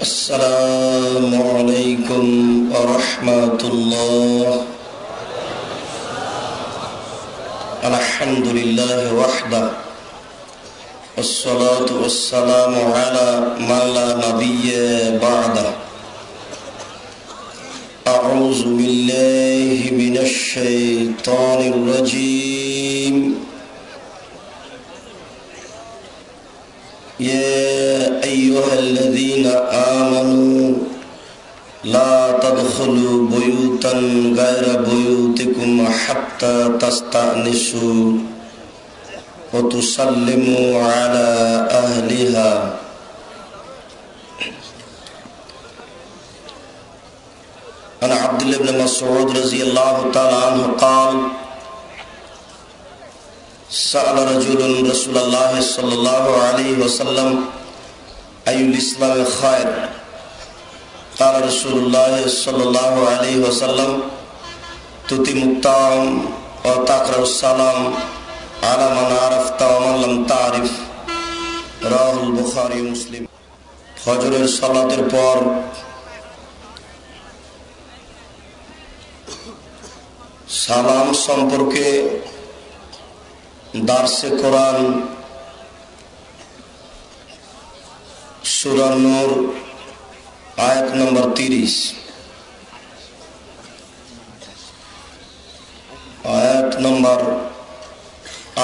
السلام عليكم ورحمة الله. الحمد لله وحده. والصلاة والسلام على من لا نبي بعده. أعوذ بالله من الشيطان الرجيم. يا أيها الذين آمنوا تدخلوا بيوتا غير بيوتكم حتى تستأنسوا وتسلموا على أهلها. عن عبد الله بن مسعود رضي الله تعالى عنه قال، سأل رجل رسول الله صلى الله عليه وسلم، أي الإسلام خير؟ قال رسول الله صلى الله عليه وسلم تتم الطعام وتقرأ السلام على من عرفت ومن لم تعرف রাহুল বুখারি মুসলিম ফজরের সালাতের পর সালাম সম্পর্কে দার্সে কোরআন সুরান্নর আয়াত নম্বর তিরিশ আয়াত নম্বর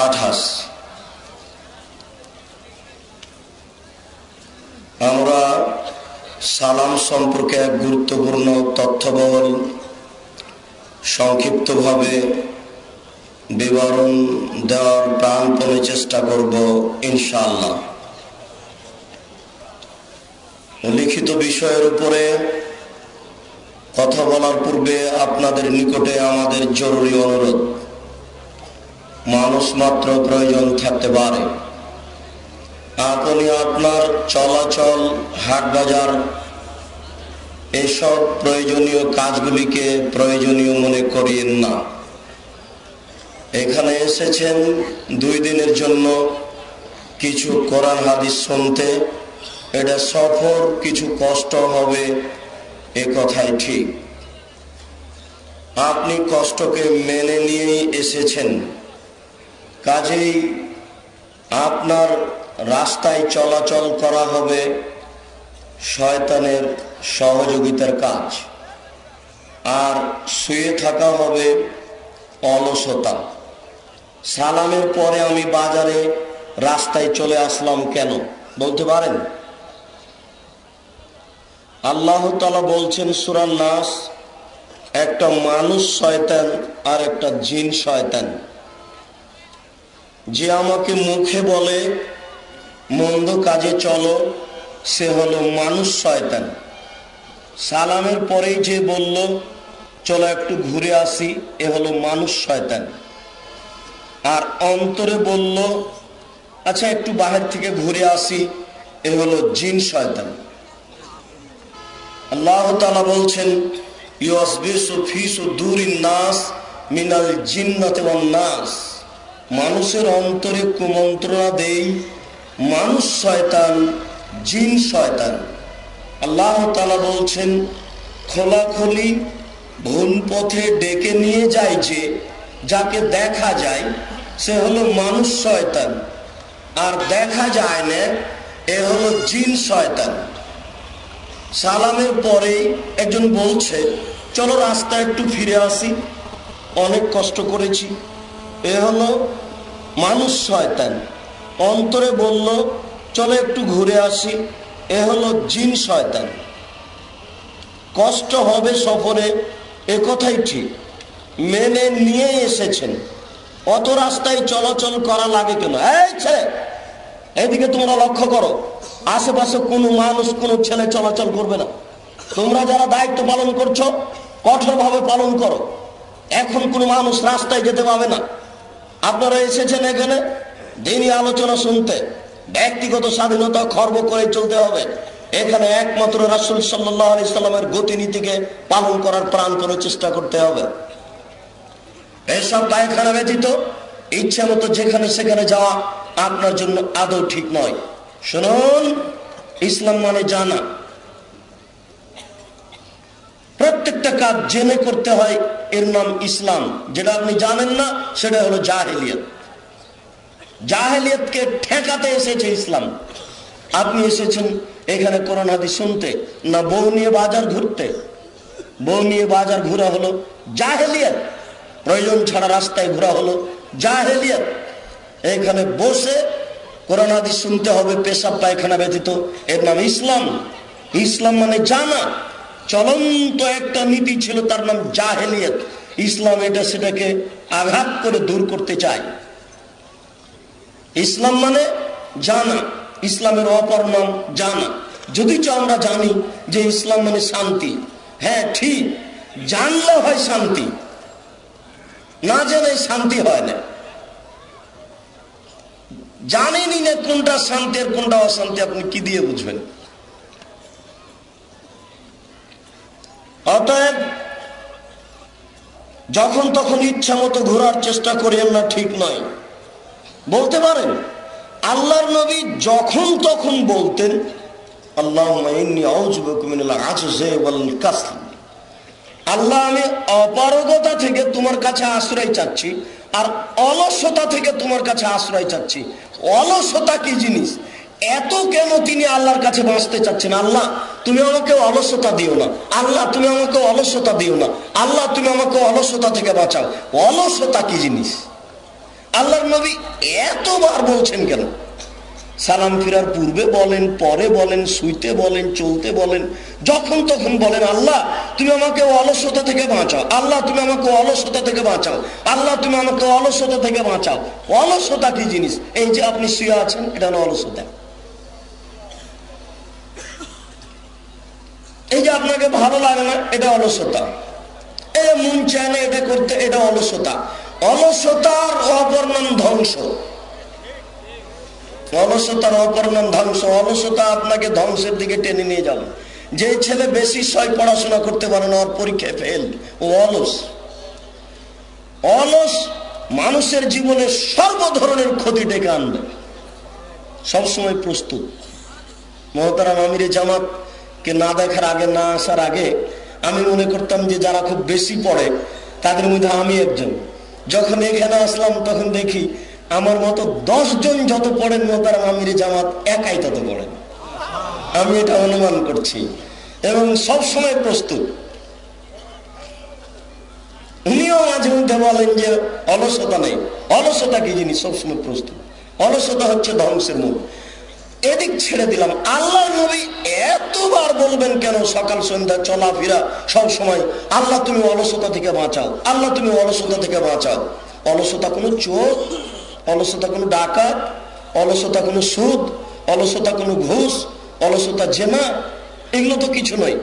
আঠাশ আমরা সালাম সম্পর্কে এক গুরুত্বপূর্ণ তথ্যবহল, সংক্ষিপ্তভাবে বিবরণ দেওয়ার প্রাণপণে চেষ্টা করব ইনশাআল্লাহ। লিখিত বিষয়ের উপরে কথা বলার পূর্বে আপনাদের নিকটে আমাদের জরুরি অনুরোধ। মানুষ মাত্র প্রয়োজন থাকতে পারে। আপনি আপনার চলাচল হাট বাজার এসব প্রয়োজনীয় কাজগুলিকে প্রয়োজনীয় মনে করিয়েন না। এখানে এসেছেন দুই দিনের জন্য কিছু কোরআন হাদিস শুনতে এটা সফর, কিছু কষ্ট হবে, এ কথাই ঠিক। আপনি কষ্টকে মেনে নিয়েই এসেছেন। কাজেই আপনার রাস্তায় চলাচল করা হবে শয়তানের সহযোগিতার কাজ। আর শুয়ে থাকা হবে অলসতা। সালামের পরে আমি বাজারে রাস্তায় চলে আসলাম কেন? বলতে পারেন? আল্লাহ তালা বলছেন সুরান নাস, একটা মানুষ শয়তান আর একটা জিন শয়তান। যে আমাকে মুখে বলে, মন্দ কাজে চলো, সে হলো মানুষ শয়তান। সালামের পরেই যে বলল, চলো একটু ঘুরে আসি, এ হলো মানুষ শয়তান। আর অন্তরে বলল আচ্ছা একটু বাহির থেকে ঘুরে আসি, এ হলো জিন শয়তান। আল্লাহ তালা বলছেন মিনাল মানুষের অন্তরে কুমন্ত্রণা দেই, মানুষ শয়তান, জিন শয়তান। আল্লাহ তালা বলছেন, খোলাখলি ভুল পথে ডেকে নিয়ে যায় যে, যাকে দেখা যায়, সে হলো মানুষ শয়তান। আর দেখা যায় না, এ হলো জিন শয়তান। সালামের পরেই একজন বলছে, চলো রাস্তায় একটু ফিরে আসি। অনেক কষ্ট করেছি। এ হলো মানুষ শয়তান। অন্তরে বলল, চলো একটু ঘুরে আসি। এ হলো জিন শয়তান। কষ্ট হবে সফরে, এ কথাই ঠিক। মেনে নিয়ে এসেছেন। অত রাস্তায় চলাচল করা লাগে কেন? এই ছেলে! এদিকে তোমরা লক্ষ্য করো, আশেপাশে কোনো মানুষ, কোনো ছেলে চলাচল করবে না। তোমরা যারা দায়িত্ব পালন করছ, কঠোরভাবে পালন করো। এখন কোনো মানুষ রাস্তায় যেতে পাবে না। আপনারা এসেছেন এখানে দিনই আলোচনা শুনতে। ব্যক্তিগত স্বাধীনতা খর্ব করে চলতে হবে। এখানে একমাত্র রাসুল সাল্লাহ সাল্লামের গতিনীতিকে পালন করার প্রাণ করে চেষ্টা করতে হবে। এসব পায়খানা ব্যতীত ইচ্ছা মতো যেখানে সেখানে যাওয়া আপনার জন্য আদৌ ঠিক নয়। শুনুন, ইসলাম মানে জানা। প্রত্যেকটা কাজ জেনে করতে হয় এর নাম ইসলাম। যেটা আপনি জানেন না, সেটা হলো জাহেলিয়ত। জাহেলিয়তকে ঠেকাতে এসেছে ইসলাম। আপনি এসেছেন এখানে করোনা হাদিস শুনতে, না বউ নিয়ে বাজার ঘুরতে? বউ নিয়ে বাজার ঘোরা হলো জাহেলিয়ত। প্রয়োজন ছাড়া রাস্তায় ঘোরা হলো জাহেলিয়ত। এখানে বসে কোরআন হাদিস শুনতে হবে, পেশাব পায়খানা ব্যতীত। এর নাম ইসলাম। ইসলাম মানে জানা। চলন্ত একটা নীতি ছিল তার নাম জাহেলিয়ত। ইসলাম এটা সেটাকে আঘাত করে দূর করতে চায়। ইসলাম মানে জানা। ইসলামের অপর নাম জানা। যদি তো আমরা জানি যে ইসলাম মানে শান্তি। হ্যাঁ ঠিক। জানলে হয় শান্তি। না জেনে শান্তি হয় না। জানেনই না কোনটা শান্তি আর কোনটা অশান্তি, আপনি কি দিয়ে বুঝবেন? অতএব, যখন তখন ইচ্ছা মতো ঘোরার চেষ্টা করিয়েন না, ঠিক নয়। বলতে পারেন, আল্লাহর নবী যখন তখন বলতেন আল্লাহ আল্লাহ, আমি অপারগতা থেকে তোমার কাছে আশ্রয় চাচ্ছি, আর অলসতা থেকে তোমার কাছে আশ্রয় চাচ্ছি। অলসতা কি জিনিস? এত কেন তিনি আল্লাহর কাছে বাঁচতে চাচ্ছেন? আল্লাহ, তুমি আমাকে অলসতা দিও না। আল্লাহ, তুমি আমাকে অলসতা দিও না। আল্লাহ, তুমি আমাকে অলসতা থেকে বাঁচাও। অলসতা কি জিনিস? আল্লাহর নবী এতবার বলছেন কেন? সালাম ফিরার পূর্বে বলেন, পরে বলেন, শুইতে বলেন, চলতে বলেন, যখন তখন বলেন, আল্লাহ, তুমি আমাকে অলসতা থেকে বাঁচাও। আল্লাহ, তুমি আমাকে অলসতা থেকে বাঁচাও। আল্লাহ, তুমি আমাকে অলসতা থেকে বাঁচাও। অলসতা কি জিনিস? এই যে আপনি শুয়ে আছেন, এটা হলো অলসতা। এই যে আপনাকে ভালো লাগে না, এটা অলসতা। এই মন চায় না এটা করতে, এটা অলসতা। অলসতার অপর নাম ধ্বংস। অলসতার অপর নাম ধ্বংস, অলসতা আপনাকে ধ্বংসের দিকে টেনে নিয়ে যাবে। যে ছেলে বেশি সয় পড়াশোনা করতে পারে না ওর পরীক্ষায় ফেল ও অলস। অলস মানুষের জীবনে সর্ব ধরনের ক্ষতি ডেকে আনবে। সবসময় প্রস্তুত। মহতারাম আমির জামাত কে না দেখার আগে, না আসার আগে, আমি মনে করতাম যে যারা খুব বেশি পড়ে, তাদের মধ্যে আমি একজন। যখন এখানে আসলাম, তখন দেখি আমার মতো জন যত পড়েন মোতারাম আমির জামাত একাই তত পড়েন। আমি এটা অনুমান করছি। এবং সব সময় প্রস্তুত। উনিও মাঝে মধ্যে বলেন যে, অলসতা নেই। অলসতা কি জিনিস? সবসময় প্রস্তুত। অলসতা হচ্ছে ধ্বংসের মুখ। এদিক ছেড়ে দিলাম। আল্লাহ নবী এতবার বলবেন কেন সকাল, সন্ধ্যা, চলাফেরা, সব সময়, আল্লাহ, তুমি অলসতা থেকে বাঁচাও। আল্লাহ, তুমি অলসতা থেকে বাঁচাও। অলসতা কোনো চোর অলসতা কোনো ডাকাত, অলসতা কোনো সুদ, অলসতা কোনো ঘুষ, অলসতা জেনা এগুলো তো কিছু নয়।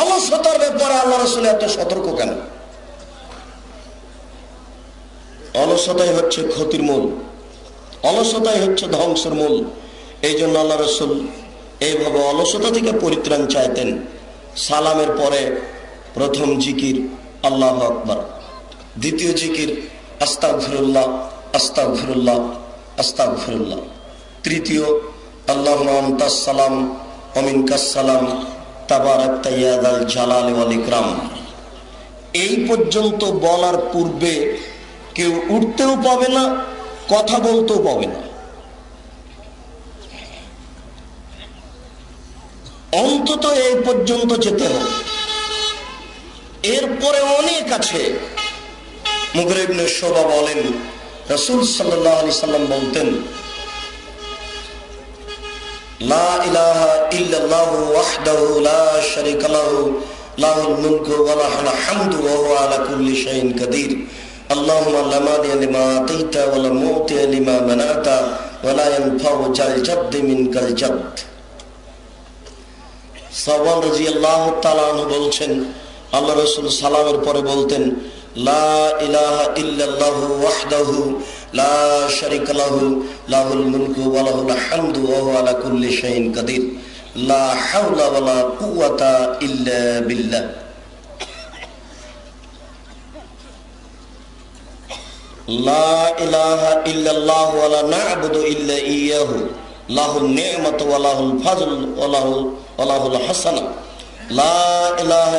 অলসতার ব্যাপারে আল্লাহ রসুল এত সতর্ক কেন? অলসতাই হচ্ছে ক্ষতির মূল, অলসতাই হচ্ছে ধ্বংসের মূল। এই জন্য আল্লাহ রসুল এইভাবে অলসতা থেকে পরিত্রাণ চাইতেন। সালামের পরে প্রথম জিকির, আল্লাহ আকবর। দ্বিতীয় জিকির আস্তাক ফিরুল্লাহ তৃতীয়, আল্লাহ সালাম ইকরাম। এই পর্যন্ত বলার পূর্বে কেউ উঠতেও পাবে না, কথা বলতেও পাবে না। অন্তত এই পর্যন্ত যেতে হবে। এরপরে অনেক আছে। মুগরিবনে শোভা বলেন রসুল সাল্লাহ আলি সাল্লাম বলতেন লা ইলাহা ইল্লাল্লাহু ওয়াহদাহু লা শারীকা লাহু লাহুল মুলকু ওয়া লাহুল হামদু ওয়া হুয়া আলা কুল্লি শাইইন কাদির اللهم لا مانع لما اعطيت ولا معطي لما منعت ولا ينفع ذا الجد منك الجد সাবান রাজি আল্লাহ বলছেন আল্লাহ রসুল সালামের পরে বলতেন লা ইলাহা ইল্লাল্লাহু ওয়াহদাহু লা শারিকা লাহু লাহুল মুলকু ওয়া লাহুল হামদু ওয়া হুয়া আলা কুল্লি শাইইন কাদির লা হাওলা ওয়া লা কুওয়াতা ইল্লা বিল্লাহ লা ইলাহা ইল্লাল্লাহু ওয়া লা না'বুদু ইল্লা ইয়্যাহু লাহুল নি'মাতু ওয়া লাহুল ফাজল ওয়া লাহুল ওয়া লাহুল হাসানা লা ইলাহা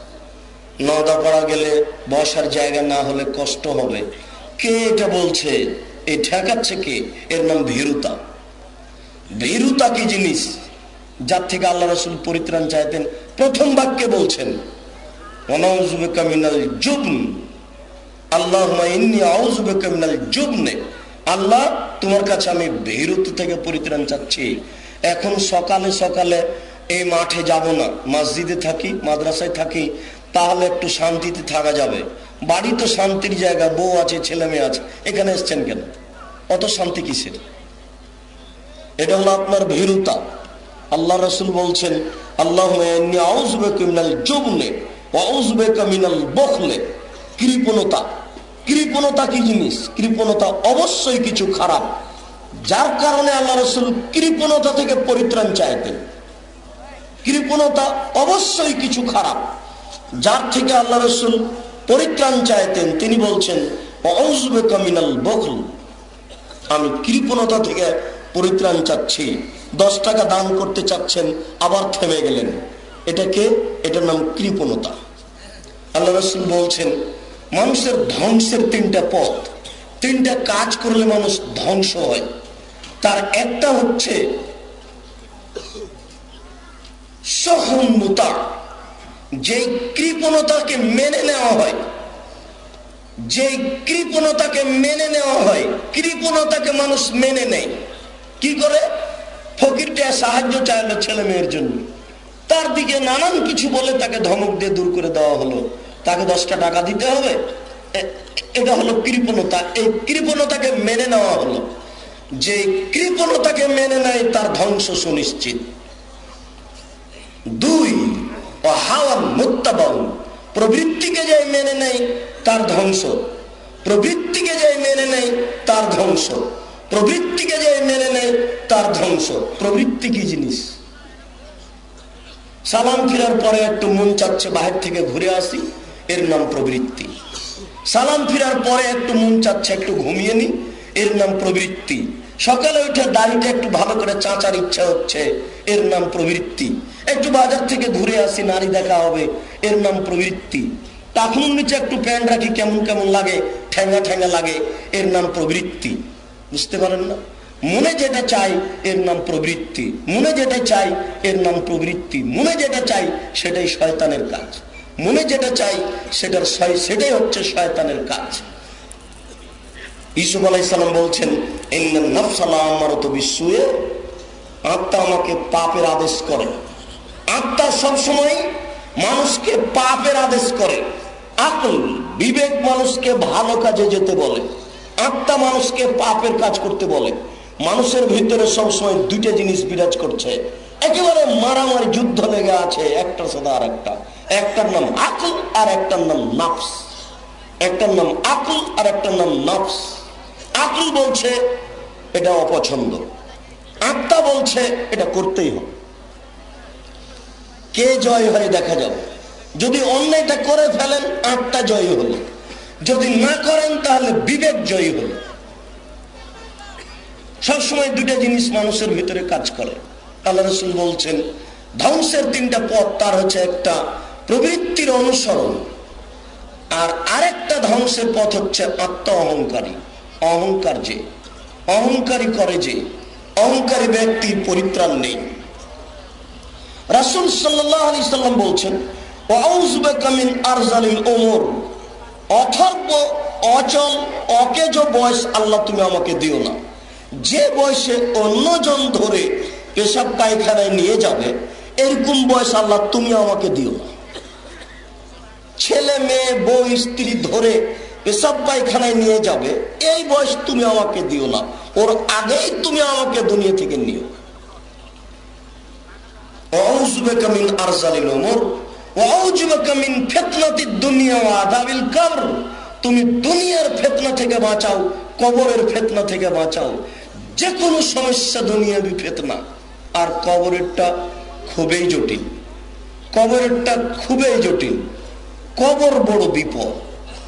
নদাপাড়া গেলে বসার জায়গা না হলে কষ্ট হবে। কে এটা বলছে? এই ঠেকাচ্ছে কে? এর নাম ভীরুতা। ভীরুতা কি জিনিস? যার থেকে আল্লাহ রসুল পরিত্রাণ চাইতেন। প্রথম বাক্যে বলছেন আল্লাহ আল্লাহ, তোমার কাছে আমি ভীরুত থেকে পরিত্রাণ চাচ্ছি। এখন সকালে সকালে এই মাঠে যাব না। মসজিদে থাকি, মাদ্রাসায় থাকি। তাহলে একটু শান্তিতে থাকা যাবে। বাড়ি তো শান্তির জায়গা, বউ আছে, ছেলে মেয়ে আছে। এখানে এসছেন কেন? অত শান্তি কিসের? এটা হলো আপনার ভীরুতা। আল্লাহ রসুল বলছেন আল্লাহ কৃপণতা। কৃপণতা কি জিনিস? কৃপণতা অবশ্যই কিছু খারাপ। যার কারণে আল্লাহ রসুল কৃপণতা থেকে পরিত্রাণ চাইতেন। কৃপণতা অবশ্যই কিছু খারাপ। যার থেকে আল্লাহ রসুল পরিত্রাণ চাইতেন, তিনি বলছেন কামিনাল বখল। আমি কৃপণতা থেকে পরিত্রাণ চাচ্ছি। দশ টাকা দান করতে চাচ্ছেন, আবার থেমে গেলেন। এটাকে এটার নাম কৃপণতা। আল্লাহ রসুল বলছেন, মানুষের ধ্বংসের তিনটা পথ। তিনটা কাজ করলে মানুষ ধ্বংস হয়। তার একটা হচ্ছে সহমতা যে কৃপণতাকে মেনে নেওয়া হয় যে কৃপণতাকে মেনে নেওয়া হয়, কৃপণতাকে মানুষ মেনে নেয়। কি করে? ফকিরটা সাহায্য চাইলো ছেলে মেয়ের জন্য। তার দিকে নানান কিছু বলে তাকে ধমক দিয়ে দূর করে দেওয়া হলো। তাকে দশটা টাকা দিতে হবে। এটা হলো কৃপণতা। এই কৃপণতাকে মেনে নেওয়া হলো। যে কৃপণতাকে মেনে নেয়, তার ধ্বংস সুনিশ্চিত। দুই হাওয়ার মুক্তাবন প্রবৃত্তিকে যে মেনে নেয় তার ধ্বংস। প্রবৃত্তিকে যে মেনে নেয় তার ধ্বংস। প্রবৃত্তিকে যে মেনে নেয় তার ধ্বংস। প্রবৃত্তি কি জিনিস? সালাম ফিরার পরে একটু মন চাচ্ছে বাহির থেকে ঘুরে আসি, এর নাম প্রবৃত্তি। সালাম ফিরার পরে একটু মন চাচ্ছে একটু ঘুমিয়ে নি, এর নাম প্রবৃত্তি। সকালে উঠে দাড়িটা একটু ভালো করে চাঁচার ইচ্ছা হচ্ছে। এর নাম প্রবৃত্তি। একটু বাজার থেকে ঘুরে আসি, নারী দেখা হবে। এর নাম প্রবৃত্তি। টাকুন নিচে একটু প্যান্ট রাখি, কেমন কেমন লাগে ঠেঙ্গা ঠেঙ্গা লাগে, এর নাম প্রবৃত্তি। বুঝতে পারেন না? মনে যেটা চাই, এর নাম প্রবৃত্তি। মনে যেটা চাই, এর নাম প্রবৃত্তি। মনে যেটা চাই, সেটাই শয়তানের কাজ। মনে যেটা চাই, সেটার সেটাই হচ্ছে শয়তানের কাজ। ইসুফ আলাইসালাম বলছেন আমার তো বিশ্বয়ে আত্মা আমাকে পাপের আদেশ করে। আত্মা সবসময় মানুষকে পাপের আদেশ করে। আকল, বিবেক মানুষকে ভালো কাজে যেতে বলে। আত্মা মানুষকে পাপের কাজ করতে বলে। মানুষের ভিতরে সবসময় দুইটা জিনিস বিরাজ করছে। একেবারে মারামারি, যুদ্ধ লেগে আছে, একটার সাথে আর একটা। একটার নাম আকল আর একটার নাম নাফস। একটার নাম আকল আর একটার নাম নাফস। আকল বলছে, এটা অপছন্দ। আত্মা বলছে, এটা করতেই হবে। কে জয় হয় দেখা যাবে? যদি অন্যায়টা করে ফেলেন, আত্মা জয়ী হলো। যদি না করেন, তাহলে বিবেক জয়ী হলো। সবসময় দুটা জিনিস মানুষের ভিতরে কাজ করে। আল্লাহ রসুল বলছেন, ধ্বংসের তিনটা পথ, তার হচ্ছে একটা প্রবৃত্তির অনুসরণ, আর আরেকটা ধ্বংসের পথ হচ্ছে আত্ম অহংকারী অহংকার যে, অহংকারী করে যে, অহংকারী ব্যক্তির পরিত্রাণ নেই। রাসুল সাল্লাহ আলি সাল্লাম বলছেন অথর্ব, অচল, অকেজ বয়স আল্লাহ তুমি আমাকে দিও না। যে বয়সে অন্যজন ধরে পেশাব পায়খানায় নিয়ে যাবে, এরকম বয়স আল্লাহ তুমি আমাকে দিও না। ছেলে, মেয়ে, বউ, স্ত্রী ধরে পেশাব পায়খানায় নিয়ে যাবে, এই বয়স তুমি আমাকে দিও না। ওর আগেই তুমি আমাকে দুনিয়া থেকে নিও। তুমি দুনিয়ার ফেতনা থেকে বাঁচাও, কবরের থেকে বাঁচাও। ফেতনা। আর কবরেরটা খুবই জটিল। কবরেরটা খুবই জটিল। কবর বড় বিপদ।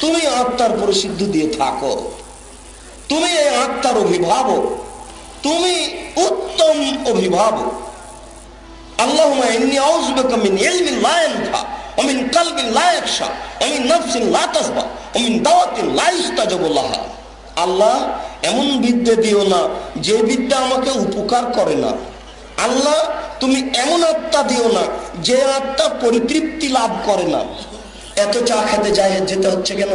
তুমি আত্মার পরিশুদ্ধি দিয়ে থাকো তুমি এই আত্মার অভিভাবক তুমি উত্তম অভিভাবক اللهم إني أعوذ بك من علم لا ينفع ومن قلب لا يخشى ومن نفس لا تشبع ومن دعوة لا يستجاب لها আল্লাহ এমন বিদ্যে দিও না যে বিদ্যা আমাকে উপকার করে না আল্লাহ তুমি এমন আত্মা দিও না যে আত্মা পরিতৃপ্তি লাভ করে না এত চা খেতে যায়, যেতে হচ্ছে কেন?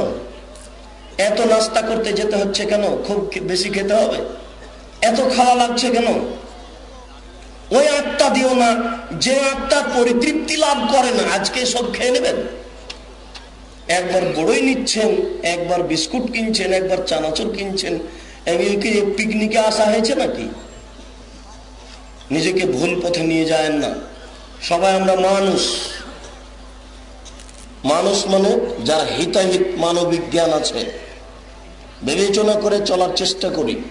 এত নাস্তা করতে যেতে হচ্ছে কেন? খুব বেশি খেতে হবে? এত খাওয়া লাগছে কেন? ওই আত্মা দিও না, যে আত্মা পরিতৃপ্তি লাভ করে না, আজকে সব খেয়ে নেবেন। একবার বড়ই নিচ্ছেন, একবার বিস্কুট কিনছেন, একবার চানাচুর কিনছেন পিকনিকে আসা হয়েছে নাকি? নিজেকে ভুল পথে নিয়ে যায় না। সবাই আমরা মানুষ। মানুষ মানে যার হিতাহিত মানবিক জ্ঞান আছে। বিবেচনা করে চলার চেষ্টা করি।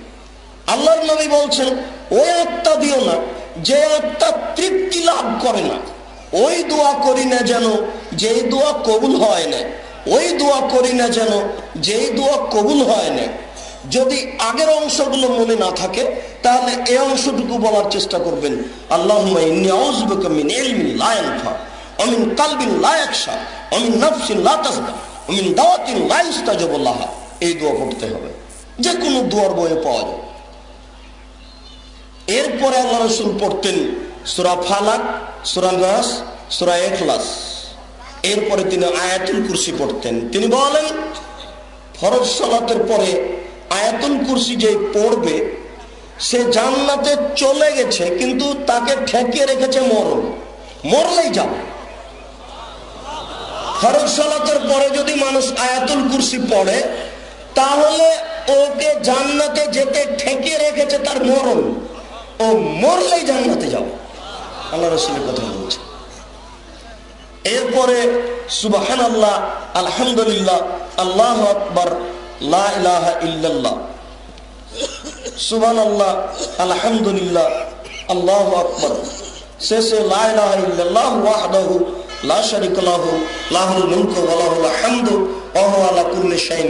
আল্লাহর নবী বলছেন, ওই আত্মা দিও না, যে আত্মা তৃপ্তি লাভ করে না। ওই দোয়া করি না যেন যে দোয়া কবুল হয় না। ওই দোয়া করি না যেন যে দোয়া কবুল হয় না। যদি আগের অংশগুলো মনে না থাকে, তাহলে এই অংশটুকু বলার চেষ্টা করবেন। আল্লাহ অমিন কালবিন লায়াকশা অমিন নফসিন লাতাসবা অমিন দাওয়াতিন লাইস্তাজবুল্লাহা এই দোয়া করতে হবে। যে কোনো দোয়ার বইয়ে পাওয়া যায়। এরপরে আল্লাহ রসুল পড়তেন সুরা ফালাক, সুরা নাস, সুরা এখলাস এরপরে তিনি আয়াতুল কুরসি পড়তেন। তিনি বলেন, ফরজ সালাতের পরে আয়াতুল কুরসি যে পড়বে, সে জান্নাতে চলে গেছে, কিন্তু তাকে ঠেকিয়ে রেখেছে মরণ। মরলেই যাবে। ফরজ সালাতের পরে যদি মানুষ আয়াতুল কুরসি পড়ে, তাহলে ওকে জান্নাতে যেতে ঠেকে রেখেছে তার মরণ। ও মরলেই জান্নাতে যাও আল্লাহ রসুলের কথা বলছে। এরপরে সুবাহান আল্লাহ আলহামদুলিল্লাহ, আল্লাহ আকবর লাহ ইল্লাল্লাহ। সুবান আল্লাহ আলহামদুলিল্লাহ, আল্লাহ আকবর। শেষে লাহ ইল্লাল্লাহ হামদু আলা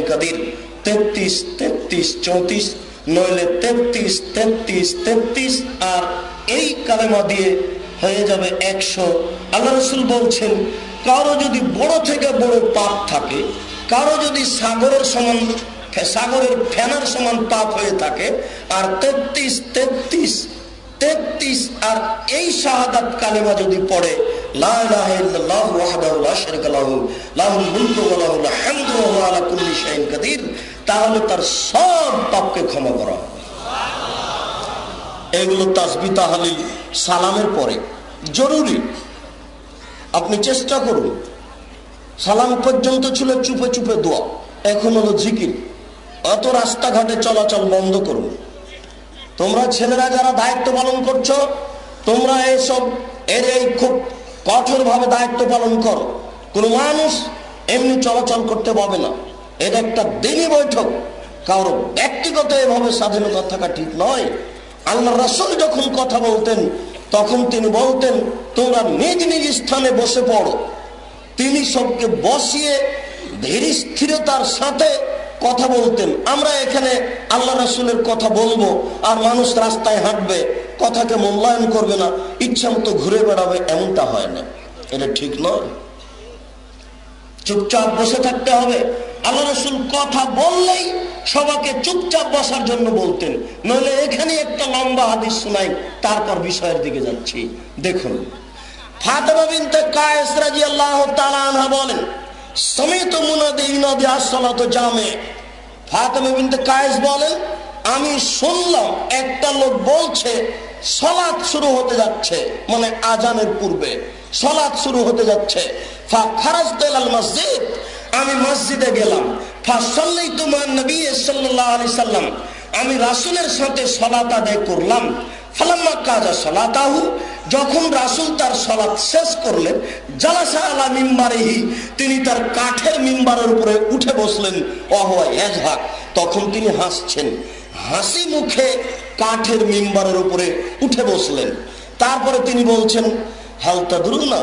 কাদির। 33 33 34 নইলে তেত্রিশ তেত্রিশ তেত্রিশ, আর এই দিয়ে হয়ে যাবে বলছেন, কারও যদি বড় থেকে বড় পাপ থাকে, কারও যদি সাগরের সমান, সাগরের ফেনার সমান পাপ হয়ে থাকে, আর তেত্রিশ তেত্রিশ তেত্রিশ, আর এই শাহাদাত কালেমা যদি পড়ে তাহলে তার সব পাপকে ক্ষমা করা এগুলো তাসবি তাহালিল, সালামের পরে। জরুরি। আপনি চেষ্টা করুন। সালাম পর্যন্ত ছিল চুপে চুপে দোয়া। এখন হলো জিকির। অত রাস্তাঘাটে চলাচল বন্ধ করুন। তোমরা ছেলেরা যারা দায়িত্ব পালন করছ, তোমরা এসব এর এই খুব কঠোর ভাবে দায়িত্ব পালন করো। কোন মানুষ এমনি চলাচল করতে পাবে না। এটা একটা দিনই বৈঠক। কারও ব্যক্তিগত এভাবে স্বাধীনতা থাকা ঠিক নয়। আল্লাহ রাসুল যখন কথা বলতেন, তখন তিনি বলতেন, তোমরা নিজ নিজ স্থানে বসে পড়ো। তিনি সবকে বসিয়ে ধীর স্থিরতার সাথে কথা বলতেন। আমরা এখানে আল্লাহ রাসুলের কথা বলব, আর মানুষ রাস্তায় হাঁটবে, কথাকে মূল্যায়ন করবে না, ইচ্ছা মতো ঘুরে বেড়াবে, এমনটা হয় না। এটা ঠিক নয়। চুপচাপ বসে থাকতে হবে। আল্লাহ রসুল কথা বললেই সবাকে চুপচাপ বসার জন্য বলতেন। নইলে এখানে একটা লম্বা হাদিস শোনাই, তারপর বিষয়ের দিকে যাচ্ছি। দেখুন। ফাতেমা বিনতে কায়েস তাআলা আনহা বলেন সমেত মুনাদি ইনাদি আসসালাত জামে। ফাতেমা বিনতে কায়েস বলেন, আমি শুনলাম একটা লোক বলছে সলাৎ শুরু হতে যাচ্ছে মানে আজানের পূর্বে। সলাৎ শুরু হতে যাচ্ছে। মসজিদ, আমি মসজিদে গেলাম। সাল্লাম, আমি রাসুলের সাথে সলাত আদায় করলাম। ফালাম্মা কাজা সলাতাহু, যখন রাসুল তার সলাৎ শেষ করলেন, জালাসা আলা মিম্বারেহি, তিনি তার কাঠের মিম্বারের উপরে উঠে বসলেন অহওয়া এজহাক তখন তিনি হাসছেন, হাসি মুখে কাঠের মিম্বারের উপরে উঠে বসলেন। তারপরে তিনি বলছেন হালতা না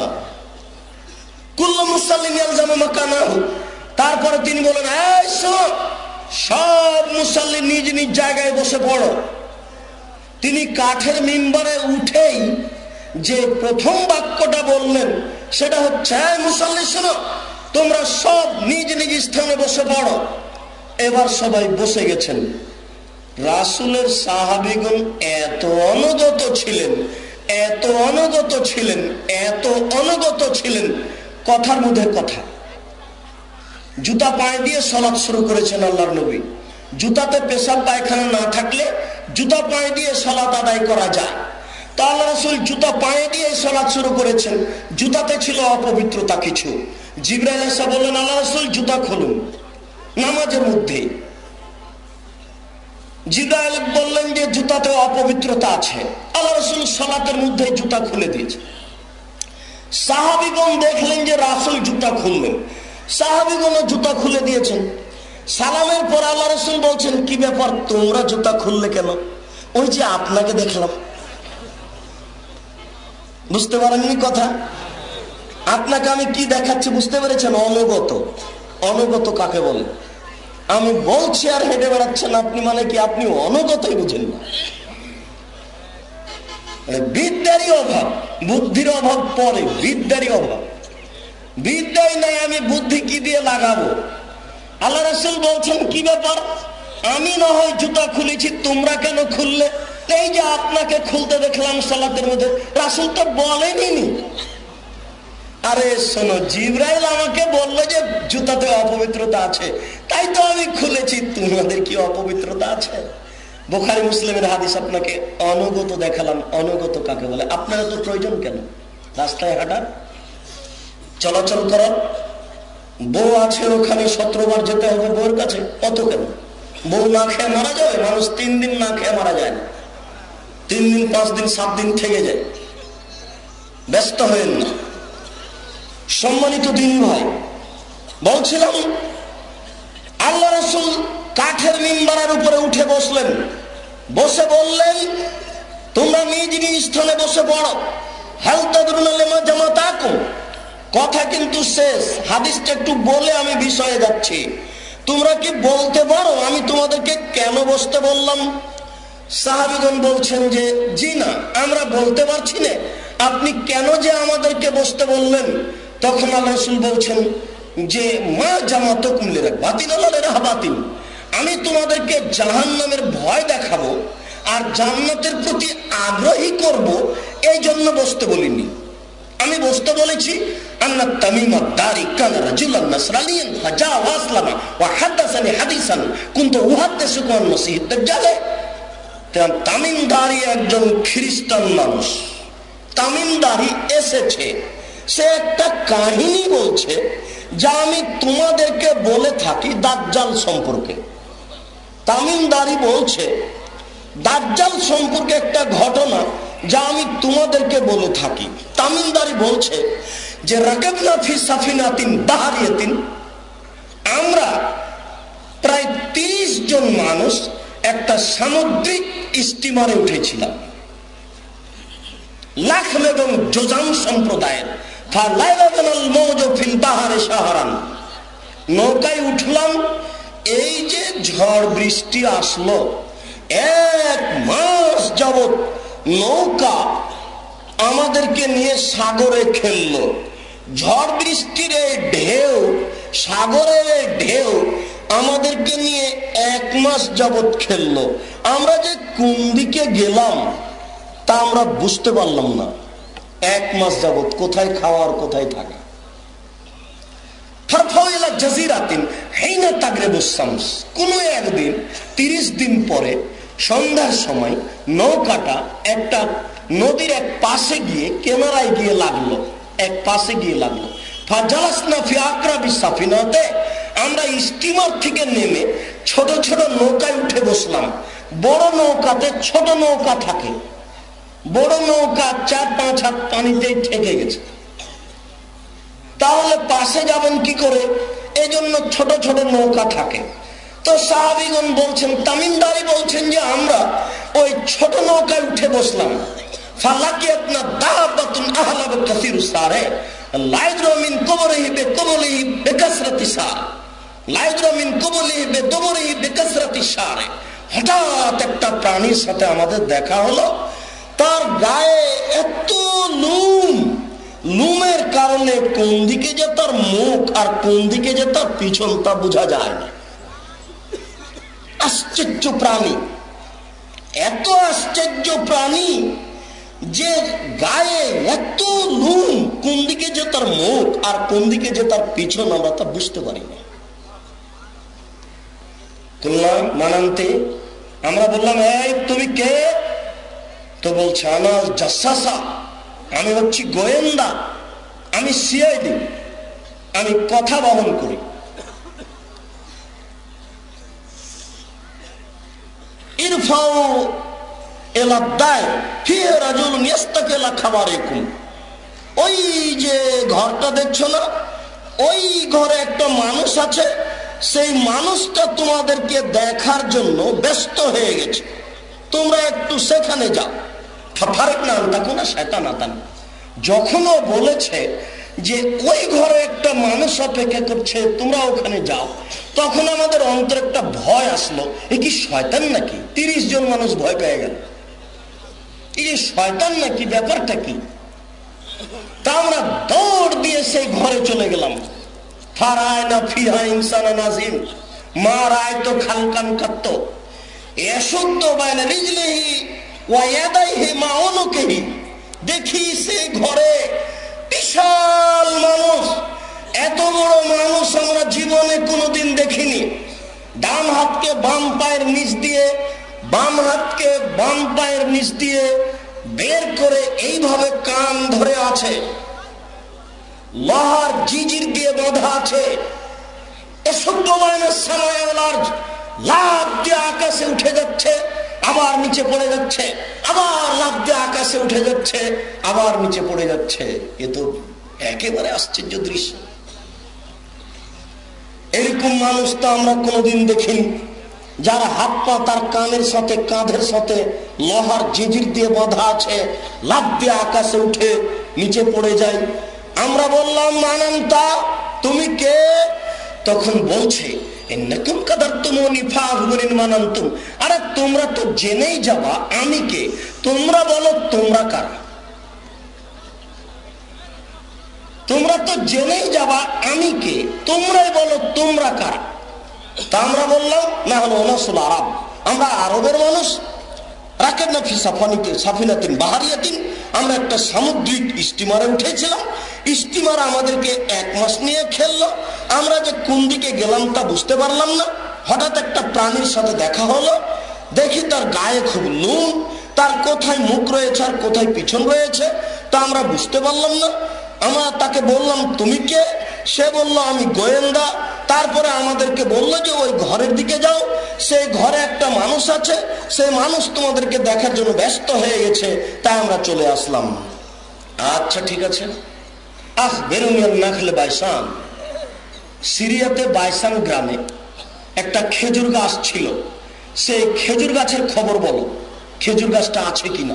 কুল্ল মুসাল্লিম তারপরে তিনি বলেন সব মুসাল্লি নিজ নিজ জায়গায় বসে পড়ো। তিনি কাঠের মিম্বারে উঠেই যে প্রথম বাক্যটা বললেন, সেটা হচ্ছে মুসল্লি, শোনো, তোমরা সব নিজ নিজ স্থানে বসে পড়ো। এবার সবাই বসে গেছেন। রাসুলের সাহাবিগুন এত অনুগত ছিলেন, এত অনুগত ছিলেন, এত অনুগত ছিলেন, কথার মধ্যে কথা। জুতা পায়ে দিয়ে সলাৎ শুরু করেছেন আল্লাহর নবী। জুতাতে পেশাব পায়খানা না থাকলে জুতা পায়ে দিয়ে সলাৎ আদায় করা যায়। তা রসুল জুতা পায়ে দিয়ে সলাৎ শুরু করেছেন। জুতাতে ছিল অপবিত্রতা কিছু। জিব্রাইল এসা বললেন, আল্লাহ রসুল, জুতা খুলুন। নামাজের মধ্যে জিব্রাইল বললেন যে, জুতাতে অপবিত্রতা আছে। আল্লাহ রসুল সলাতের মধ্যে জুতা খুলে দিয়েছে সাহাবিগণ দেখলেন যে রাসুল জুতা খুললেন। সাহাবিগণ জুতা খুলে দিয়েছেন। সালামের পর আল্লাহ রসুল বলছেন, কি ব্যাপার, তোমরা জুতা খুললে কেন? ওই যে আপনাকে দেখলাম। বুঝতে পারেননি কথা? আপনাকে আমি কি দেখাচ্ছি বুঝতে পেরেছেন? অনুগত অনুগত কাকে বলে? আমি বলছি আর হেঁটে বেড়াচ্ছেন, আপনি মানে কি আপনি অনুগতই বুঝেন না। বিদ্যারই অভাব, বুদ্ধির অভাব পরে, বিদ্যারই অভাব। বিদ্যাই নাই আমি বুদ্ধি কি দিয়ে লাগাবো? আল্লাহ রসুল বলছেন, কি ব্যাপার? আমি না হয় জুতা খুলেছি, তোমরা কেন খুললে? এই যে আপনাকে খুলতে দেখলাম সালাতের মধ্যে, রাসুল তো বলেনি আরে শোনো, জিব্রাইল আমাকে বলল যে জুতাতে অপবিত্রতা আছে। তাই তো আমি খুলেছি, তোমাদের কি অপবিত্রতা আছে? বোখারি মুসলিমের হাদিস আপনাকে অনুগত দেখালাম, অনুগত কাকে বলে? আপনারা তো প্রয়োজন কেন? রাস্তায় হাঁটার? চলাচল করার? বউ আছে ওখানে, সতেরোবার যেতে হবে বউর কাছে, কত কেন? বউ না খেয়ে মারা যাবে মানুষ তিন দিন না খেয়ে মারা যায় না। তিন দিন, পাঁচ দিন, সাত দিন থেকে যায়। ব্যস্ত হয়েন না। সম্মানিত দিন ভাই, বলছিলাম, আল্লাহ রসুল কাঠের মিম্বারের উপরে উঠে বসলেন। বসে বললেন, তোমরা নিজ নিজ স্থানে বসে পড়ো। হেলতাদুরুনালেমা জামা তাকো কথা কিন্তু শেষ। হাদিসটা একটু বলে আমি বিষয়ে যাচ্ছি। তোমরা কি বলতে পারো? আমি তোমাদেরকে কেন বসতে বললাম? সাহাবিগণ বলছেন যে, জি না, আমরা বলতে পারছি না। আপনি কেন যে আমাদেরকে বসতে বললেন? তখন আল্লাহ বলছেন যে, মা জামাত কুমলে বাতিল বাতিল আমি তোমাদেরকে জাহান নামের ভয় দেখাবো আর জান্নাতের প্রতি আগ্রহী করব। এই জন্য বসতে বলিনি। আমি বুঝতে বলেছি একজন খ্রিস্টান মানুষ। এসেছে। সে একটা কাহিনী বলছে, যা আমি তোমাদেরকে বলে থাকি দাজ্জাল সম্পর্কে। তামিমদারি বলছে, দাজ্জাল সম্পর্কে একটা ঘটনা যা আমি তোমাদেরকে বলে থাকি। তামিমদারি বলছে যে আমরা প্রায় তিরিশ জন মানুষ একটা সামুদ্রিক স্টিমারে উঠেছিলাম। লাখম এবং যোজান সম্প্রদায়ের নৌকায় উঠলাম, এই যে ঝড় বৃষ্টি আসলো, এক মাস যাবৎ নৌকা আমাদেরকে নিয়ে সাগরে খেললো। ঝড় বৃষ্টির এই ঢেউ, সাগরের এই ঢেউ আমাদেরকে নিয়ে এক মাস যাবৎ খেললো। আমরা যে কোন দিকে গেলাম তা আমরা বুঝতে পারলাম না। এক মাস যাবৎ কোথায় খাওয়ার কোথায় থাকা। কোনো একদিন, তিরিশ দিন পরে সন্ধ্যার সময় নৌকাটা একটা নদীর এক পাশে গিয়ে কেনারায় গিয়ে লাগল। এক পাশে গিয়ে লাগল। আমরা স্টিমার থেকে নেমে ছোট ছোট নৌকায় উঠে বসলাম। বড় নৌকাতে ছোট নৌকা থাকে। বড় নৌকা চার পাঁচ হাত পানিতেই ঠেকে গেছে। তাহলে পাশে যাবেন কি করে? এজন্য ছোট ছোট নৌকা থাকে। তো সাহাবিগণ বলছেন, তামিমদারি বলছেন যে আমরা ওই ছোট নৌকায় উঠে বসলাম। হঠাৎ একটা প্রাণীর সাথে আমাদের দেখা হলো। তার গায়ে এত লুম লুমের কারণে কোন দিকে যে তার মুখ আর কোন দিকে যে তার পিছন তা বোঝা যায় না। আশ্চর্য প্রাণী। এত আশ্চর্য প্রাণী যে গায়ে এত নুন, কোন দিকে যে তার মুখ আর কোন দিকে যে তার পিছন আমরা তা বুঝতে পারি না। মানান্তে, আমরা বললাম, এই, তুমি কে? তো বলছে, আমার জাসাসা। আমি হচ্ছি গোয়েন্দা। আমি সিআইডি। আমি কথা বহন করি। ওই যে ঘরটা দেখছ না, ওই ঘরে একটা মানুষ আছে, সেই মানুষটা তোমাদেরকে দেখার জন্য ব্যস্ত হয়ে গেছে। তোমরা একটু সেখানে যাও। ফারেক না আনতা না শেতান আতান যখনও বলেছে যে ওই ঘরে একটা মানুষ অপেক্ষা করছে, তোমরা ওখানে যাও। তখন আমাদের অন্তর একটা ভয় আসলো, এ কি শয়তান নাকি? তিরিশ জন মানুষ ভয় পেয়ে গেল। এই শয়তান নাকি, ব্যাপারটা কি? তা আমরা দৌড় দিয়ে সেই ঘরে চলে গেলাম। ফারায় না দেখি সেই ঘরে বিশাল মানুষ। এত বড় মানুষ আমরা জীবনে কোনোদিন দেখিনি। ডান হাতকে বাম পায়ের নিচ দিয়ে, বাম হাতকে বাম পায়ের নিচ দিয়ে বের করে এইভাবে কান ধরে আছে। লোহার জিজির দিয়ে বাঁধা আছে। লাভ দিয়ে আকাশে উঠে যাচ্ছে আবার নিচে পড়ে যাচ্ছে, আবার লাভ দিয়ে আকাশে উঠে যাচ্ছে, আবার নিচে পড়ে যাচ্ছে। এ তো একেবারে আশ্চর্য দৃশ্য। এরকম মানুষ তো আমরা কোনোদিন দেখিনি, যার হাত পা তার কানের সাথে, কাঁধের সাথে, লোহার জিজির দিয়ে বাঁধা আছে লাভ দিয়ে আকাশে উঠে নিচে পড়ে যায়। আমরা বললাম, মানান্তা, তুমি কে? তখন বলছে আরে তোমরা তো জেনেই যাবা আমি কে। তোমরা বলো তোমরা কারা? তোমরা তো জেনেই যাবা আমি কে। তোমরাই বলো তোমরা কারা। তা আমরা বললাম, না হলো আরব। আমরা আরবের মানুষ রাকেব নাফি সাফানিতে সাফিনাতিন বাহারিয়াতিন, আমরা একটা সামুদ্রিক স্টিমারে উঠেছিলাম। স্টিমার আমাদেরকে এক মাস নিয়ে খেললো। আমরা যে কোন দিকে গেলাম তা বুঝতে পারলাম না। হঠাৎ একটা প্রাণীর সাথে দেখা হলো। দেখি তার গায়ে খুব নুন, তার কোথায় মুখ রয়েছে আর কোথায় পিছন রয়েছে, তা আমরা বুঝতে পারলাম না। আমরা তাকে বললাম, তুমি কে? সে বলল, আমি গোয়েন্দা। তারপরে আমাদেরকে বলল যে, ওই ঘরের দিকে যাও। সেই ঘরে একটা মানুষ আছে। সেই মানুষ তোমাদেরকে দেখার জন্য ব্যস্ত হয়ে গেছে। তাই আমরা চলে আসলাম। আচ্ছা ঠিক আছে। আহ না খেলে বাইসান। সিরিয়াতে বাইসান গ্রামে একটা খেজুর গাছ ছিল। সেই খেজুর গাছের খবর বলো, খেজুর গাছটা আছে কিনা?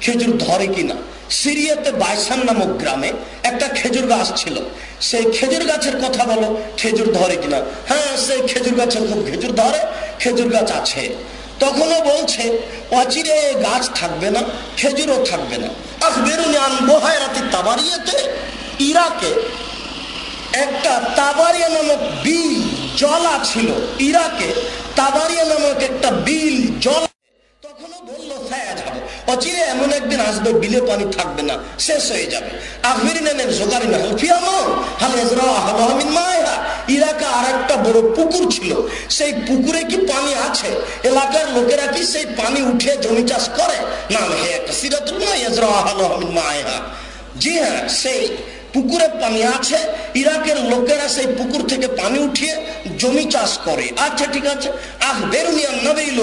খেজুর ধরে কিনা? সিরিয়াতে বাইসান নামক গ্রামে একটা খেজুর গাছ ছিল। সেই খেজুর গাছের কথা বলো, খেজুর ধরে কিনা? হ্যাঁ সেই খেজুর গাছের খুব খেজুর ধরে, খেজুর গাছ আছে। তখনও বলছে, অচিরে গাছ থাকবে না, খেজুরও থাকবে না। আহ বেরুনি আন বোহায়রাতি তাবারিয়াতে, ইরাকে একটা তাবারিয়া নামক বিল, জলা ছিল। ইরাকে তাবারিয়া নামক একটা বিল, জল তখনও বলল ছায়া যাব অচিরে না না আর একটা বড় পুকুর ছিল। সেই পুকুরে কি পানি আছে? এলাকার লোকেরা কি সেই পানি উঠে জমি চাষ করে? না হে একটা সিরাতুল মায়েজরা হালহামিন মায়েরা জি হ্যাঁ সেই পুকুরে পানি আছে, ইরাকের লোকেরা সেই পুকুর থেকে পানি উঠিয়ে জমি চাষ করে। আচ্ছা ঠিক আছে। আহ বেরুনিয়া নবীল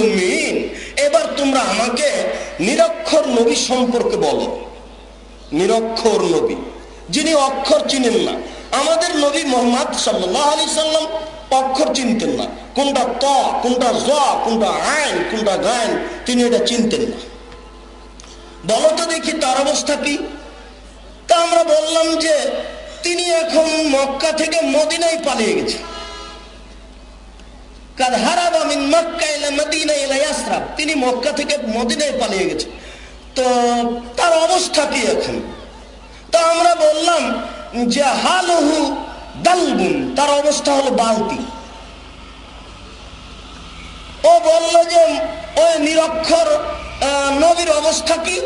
এবার তোমরা আমাকে নিরক্ষর নবী সম্পর্কে বলো। নিরক্ষর নবী, যিনি অক্ষর চিনেন না। আমাদের নবী মোহাম্মদ সাল্লাহ আলি সাল্লাম অক্ষর চিনতেন না। কোনটা ত, কোনটা জ, কোনটা আইন, কোনটা গায়ন তিনি এটা চিনতেন না। বলো তো দেখি তার অবস্থা কি? তা আমরা বললাম যে তিনি এখন মক্কা থেকে মদিনায় পালিয়ে গেছে। তিনি মক্কা থেকে মদিনায় পালিয়ে গেছে। তো তার অবস্থা কি এখন? তা আমরা বললাম যে হালহু দালবুন, তার অবস্থা হলো বালতি। ও বলল যে, ওই নিরক্ষর নবীর অবস্থা কি?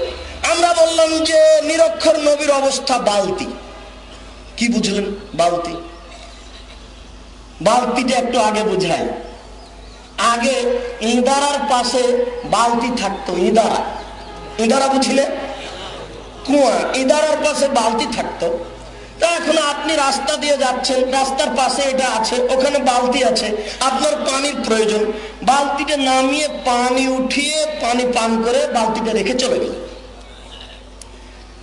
আমরা বললাম যে নিরক্ষর নবীর অবস্থা বালতি। কি বুঝলেন? বালতি। বালতিটা একটু আগে বুঝাই। আগে ইঁদারার পাশে বালতি থাকতো, ইঁদারা। ইঁদারা বুঝলে? কুয়া, ইঁদারার পাশে বালতি থাকতো। তা এখন আপনি রাস্তা দিয়ে যাচ্ছেন, রাস্তার পাশে এটা আছে, ওখানে বালতি আছে, আপনার পানির প্রয়োজন। বালতিটা নামিয়ে পানি উঠিয়ে পানি পান করে বালতিটা রেখে চলে গেলেন।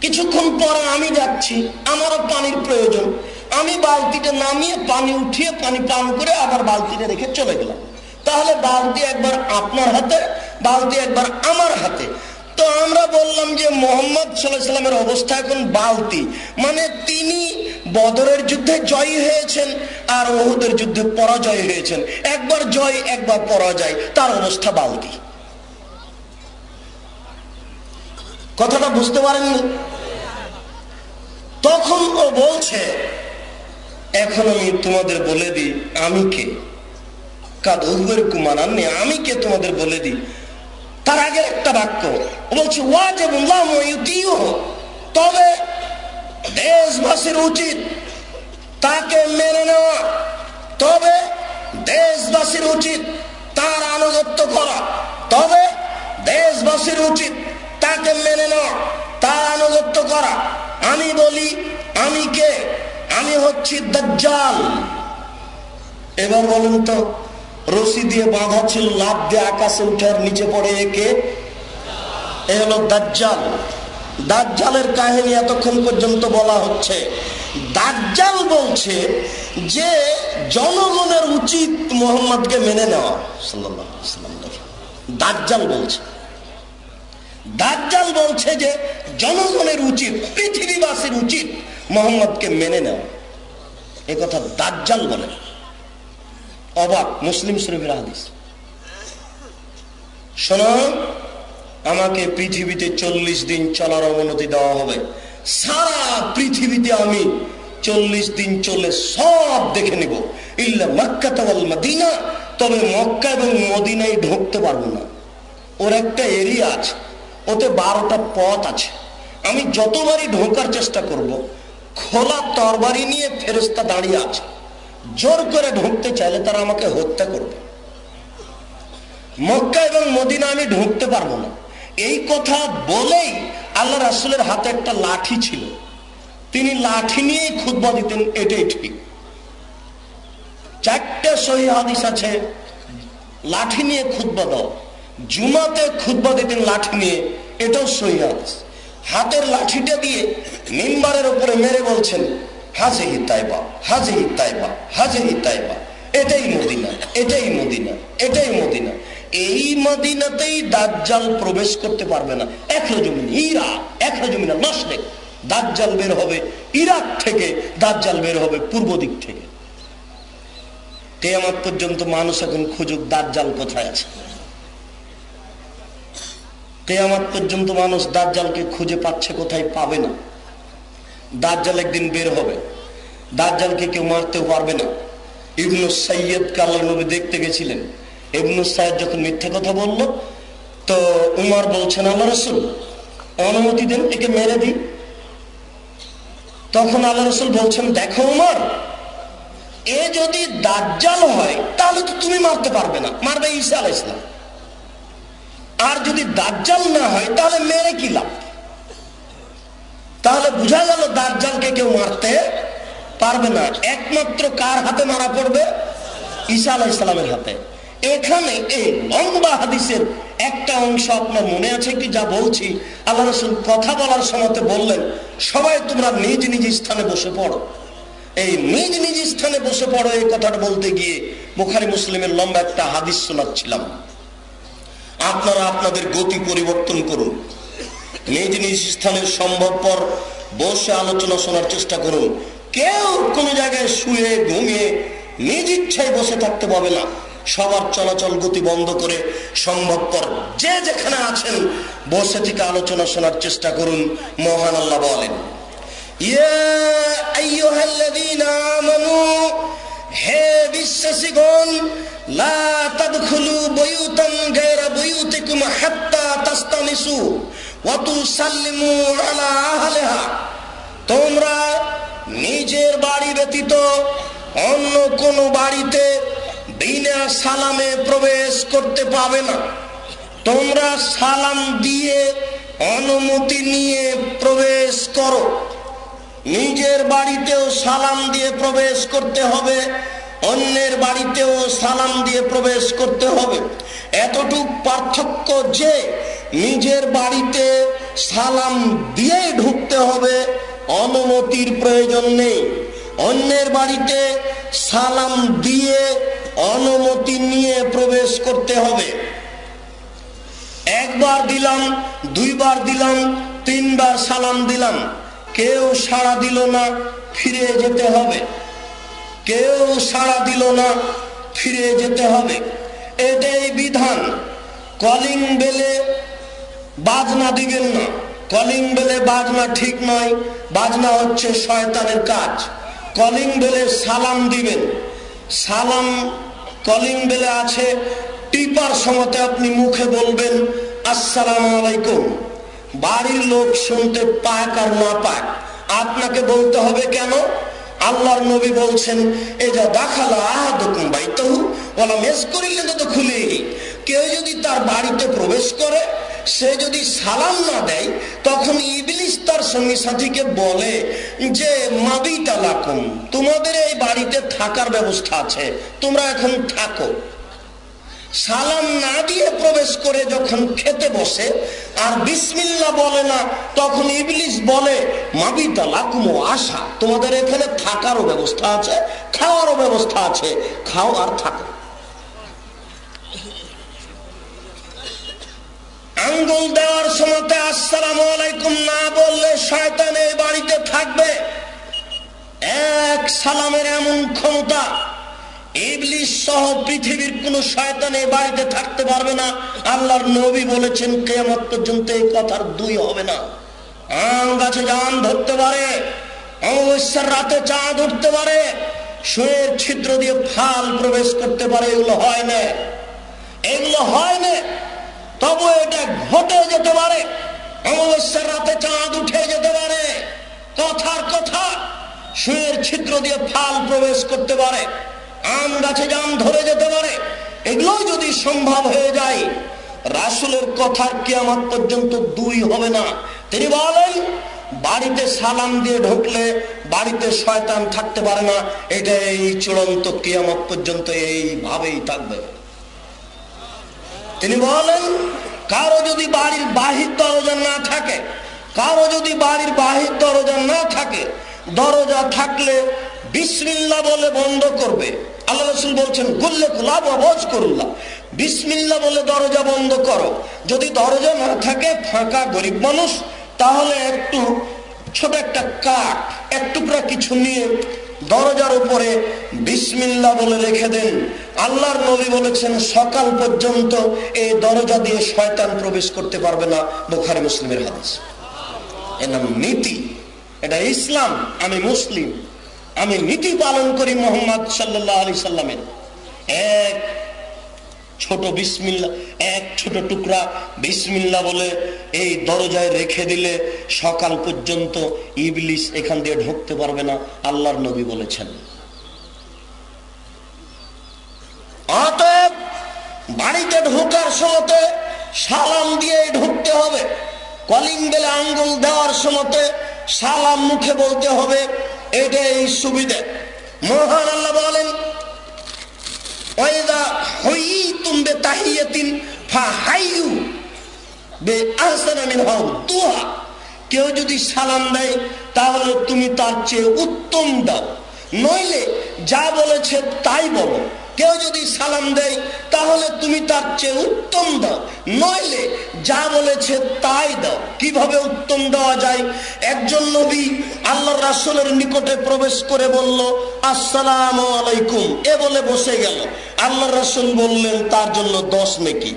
কিছুক্ষণ পরে আমি যাচ্ছি। আমারও পানির প্রয়োজন। আমি বালতিটা নামিয়ে পানি উঠিয়ে পানি পান করে আবার বালতিটা রেখে চলে গেলাম। তাহলে বালতি একবার আপনার হাতে, বালতি একবার আমার হাতে। তো আমরা বললাম যে মোহাম্মদ সাল্লামের অবস্থা এখন বালতি। মানে তিনি বদরের যুদ্ধে জয়ী হয়েছেন আর ওহুদের যুদ্ধে পরাজয় হয়েছেন। একবার জয়, একবার পরাজয়, তার অবস্থা বালতি। কথাটা বুঝতে পারেননি? তখন ও বলছে, এখন আমি তোমাদের বলে দিই, আমি কে? আমি কে তোমাদের বলে দিই? তার আগে একটা বাক্য বলছে তবে দেশবাসীর উচিত তাকে মেনে নেওয়া। তবে দেশবাসীর উচিত তার আনুগত্য করা। তবে দেশবাসীর উচিত তাকে মেনে নেওয়া তার আনুগত্য করা। আমি বলি, আমি কে? আমি হচ্ছি দাজ্জাল। এবার বলুন তো, রশি দিয়ে বাঁধা ছিল লাভ দিয়ে আকাশে উঠার নিচে পড়ে একে এ হলো দাজ্জাল। দাজ্জালের কাহিনী এতক্ষণ পর্যন্ত বলা হচ্ছে। দাজ্জাল বলছে যে, জনগণের উচিত মোহাম্মদকে মেনে নেওয়া। সাল্লাহ দাজ্জাল বলছে। দাজ্জাল বলছে যে জনগণের উচিত, পৃথিবীবাসীর উচিত মোহাম্মদকে মেনে নেওয়া। কথা দাজ্জাল বলে অবাক মুসলিম শরীফের হাদিস। শোনো, আমাকে পৃথিবীতে চল্লিশ দিন চলার অনুমতি দেওয়া হবে। সারা পৃথিবীতে আমি চল্লিশ দিন চলে সব দেখে নিব। ইল্লা মক্কা তবল মদিনা, তবে মক্কা এবং মদিনায় ঢুকতে পারব না। ওর একটা এরিয়া আছে। ওতে বারোটা পথ আছে। আমি যতবারই ঢোকার চেষ্টা করব। খোলা তরবারি নিয়ে ফেরস্তা দাঁড়িয়ে আছে। জোর করে ঢুকতে চাইলে তারা আমাকে হত্যা করবে। মক্কা এবং মদিনা আমি ঢুকতে পারব না। এই কথা বলেই আল্লাহ রাসুলের হাতে একটা লাঠি ছিল। তিনি লাঠি নিয়েই খুদ্া দিতেন, এটাই ঠিক। চারটে সহি হাদিস আছে, লাঠি নিয়ে খুদ্া দাও। জুমাতে খুদ্া দিতেন লাঠি নিয়ে এটাও সহি হাদিস। হাতের লাঠিটা দিয়ে মিম্বারের উপরে মেরে বলছেন, হাজেহি তাইবা হাজেহি তাইবা হাজেহি তাইবা, এটাই মদিনা এটাই মদিনা এটাই মদিনা। এই মদিনাতেই দাজ্জাল প্রবেশ করতে পারবে না। এক জমিন ইরা এক জমিন নসলেক দাজ্জাল বের হবে ইরাক থেকে, দাজ্জাল বের হবে পূর্ব দিক থেকে। কেয়ামত পর্যন্ত মানুষ এখন খুঁজুক দাজ্জাল কোথায় আছে। কেয়ামত পর্যন্ত মানুষ দাজ্জালকে খুঁজে পাচ্ছে, কোথায় পাবে না। দাজ্জাল একদিন বের হবে। দাজ্জালকে কেউ মারতেও পারবে না। ইবনু সৈয়দ কাল্লা নবী দেখতে গেছিলেন। ইবনু সাইদ যখন মিথ্যে কথা বলল, তো উমার বলছেন, আল্লাহ রসুল, অনুমতি দেন, একে মেরে দিই। তখন আল্লাহ রসুল বলছেন, দেখো উমর, এ যদি দাজ্জাল হয়, তাহলে তো তুমি মারতে পারবে না। মারবে ঈসা আলাহ ইসলাম আর যদি দাজ্জাল না হয়, তাহলে মেরে কি লাভ? তাহলে বোঝা গেল দাজ্জালকে কেউ মারতে পারবে না। একমাত্র কার হাতে মারা পড়বে? ঈসা আলাহ ইসলামের হাতে। এখানে এই লম্বা হাদিসের একটা অংশ আপনার মনে আছে কি? যা বলছি, আল্লাহ রসুল কথা বলার সময় বললেন, সবাই তোমরা নিজ নিজ স্থানে বসে পড়ো। এই নিজ নিজ স্থানে বসে পড়ো, এই কথাটা বলতে গিয়ে বুখারি মুসলিমের লম্বা একটা হাদিস শোনাচ্ছিলাম। আপনারা আপনাদের গতি পরিবর্তন করুন। নিজ নিজ স্থানের সম্ভবপর বসে আলোচনা শোনার চেষ্টা করুন। কেউ কোনো জায়গায় শুয়ে, ঘুমিয়ে নিজ ইচ্ছায় বসে থাকতে পাবে না। সবার চলাচল গতি বন্ধ করে সম্ভবপর যে যেখানে আছেন বসে থেকে আলোচনা শোনার চেষ্টা করুন, মহান আল্লাহ বলেন। হে বিশ্বাসীগণ, লা তাদখুলু বুয়ুতান গায়রা বুয়ুতিকুম হাত্তা তাস্তানিসু ওয়া তুসাল্লিমু আলা আহলিহা। তোমরা নিজের বাড়ি ব্যতীত অন্য কোন বাড়িতে বিনা সালামে প্রবেশ করতে পাবে না। তোমরা সালাম দিয়ে অনুমতি নিয়ে প্রবেশ করো। নিজের বাড়িতেও সালাম দিয়ে প্রবেশ করতে হবে, অন্যের বাড়িতেও সালাম দিয়ে প্রবেশ করতে হবে। এতটুক পার্থক্য যে নিজের বাড়িতে সালাম দিয়ে ঢুকতে হবে, অনুমতির প্রয়োজন নেই। অন্যের বাড়িতে সালাম দিয়ে অনুমতি নিয়ে প্রবেশ করতে হবে। একবার দিলাম, দুইবার দিলাম, তিনবার সালাম দিলাম। কেউ সাড়া দিল না, ফিরে যেতে হবে। কেউ সাড়া দিল না, ফিরে যেতে হবে। এটাই বিধান। কলিং বেলে বাজনা দিবেন না। কলিং বেলে বাজনা ঠিক নয়। বাজনা হচ্ছে শয়তানের কাজ। কলিং বেলে সালাম দিবেন। সালাম কলিং বেলে আছে। টিপার সময়তে আপনি মুখে বলবেন, আসসালাম আলাইকুম। বাড়ির লোক শুনতে পাক আর না পাক। আপনাকে বলতে হবে কেন? আল্লাহর নবী বলছেন এ যা দেখালা ওলা মেস তো খুলে কেউ যদি তার বাড়িতে প্রবেশ করে, সে যদি সালাম না দেয়, তখন ইবলিস তার সঙ্গী সাথীকে বলে যে মাবিতা লাকুম তোমাদের এই বাড়িতে থাকার ব্যবস্থা আছে, তোমরা এখন থাকো। সালাম না দিয়ে প্রবেশ করে যখন খেতে বসে, আর বিসমিল্লা বলে না, তখন ইবলিস বলে মাবিতা লাকুমো আশা, তোমাদের এখানে থাকারও ব্যবস্থা আছে, খাওয়ারও ব্যবস্থা আছে, খাও আর থাকো। আঙ্গুল দেওয়ার সময় আসসালাম আলাইকুম না বললে শয়তান এই বাড়িতে থাকবে। এক সালামের এমন ক্ষমতা ইবলিশ সহ পৃথিবীর কোন শয়তান বাড়িতে থাকতে পারবে না। নবী বলেছেন এই কথার দুই হবে না। আম গাছে ধরতে পারে রাতে চাঁদ উঠতে পারে ছিদ্র দিয়ে ফাল প্রবেশ করতে পারে, এগুলো হয় না। এগুলো হয় না, তবু এটা ঘটে যেতে পারে, অমাবস্যার রাতে চাঁদ উঠে যেতে পারে। কথার কথা, শুয়ের ছিদ্র দিয়ে ফাল প্রবেশ করতে পারে। আম গাছে জাম ধরে যেতে পারে এগুলো যদি সম্ভব হয়ে যায়, রাসুলের কথার কিয়ামত পর্যন্ত দুই হবে না। তিনি বলেন, বাড়িতে সালাম দিয়ে ঢুকলে বাড়িতে শয়তান থাকতে পারে না এটা এই চূড়ান্ত কিয়ামত পর্যন্ত এইভাবেই থাকবে। তিনি বলেন, কারও যদি বাড়ির বাহির দরজা না থাকে, কারও যদি বাড়ির বাহির দরজা না থাকে, দরজা থাকলে বিসমিল্লা বলে বন্ধ করবে। আল্লাহ রসুল বলছেন গুল্লে কুলাব অবজ করুল্লাহ বিসমিল্লা বলে দরজা বন্ধ করো। যদি দরজা না থাকে, ফাঁকা গরিব মানুষ, তাহলে একটু ছোট একটা কাঠ, এক টুকরা কিছু নিয়ে দরজার উপরে বিসমিল্লা বলে রেখে দেন। আল্লাহর নবী বলেছেন, সকাল পর্যন্ত এই দরজা দিয়ে শয়তান প্রবেশ করতে পারবে না। বোখারি মুসলিমের হাদিস। এর নাম নীতি। এটা ইসলাম, আমি মুসলিম। আমি নীতি পালন করি মোহাম্মদ সাল্লাহ আলি সাল্লামের। এক ছোট বিসমিল্লা, এক ছোট টুকরা বিসমিল্লা বলে এই দরজায় রেখে দিলে সকাল পর্যন্ত ইবলিস এখান দিয়ে ঢুকতে পারবে না, আল্লাহর নবী বলেছেন। অতএব বাড়িতে ঢোকার সময় সালাম দিয়ে ঢুকতে হবে, কলিং বেলে আঙ্গুল দেওয়ার সময় সালাম মুখে বলতে হবে এটাই সুবিধে। মহান আল্লাহ বলেন, ওয়াইদা হুইতুম বে কেউ যদি সালাম দেয়, তাহলে তুমি তার চেয়ে উত্তম দাও। নইলে যা বলেছে তাই বলো। কেউ যদি সালাম দেয়, তাহলে তুমি তার চেয়ে উত্তম দাও। নইলে যা বলেছে তাই দাও। কীভাবে উত্তম দেওয়া যায়? একজন নবী আল্লাহ রাসুলের নিকটে প্রবেশ করে বলল, আসসালাম আলাইকুম। এ বলে বসে গেল। আল্লাহ রাসুল বললেন, তার জন্য দশ নেকি।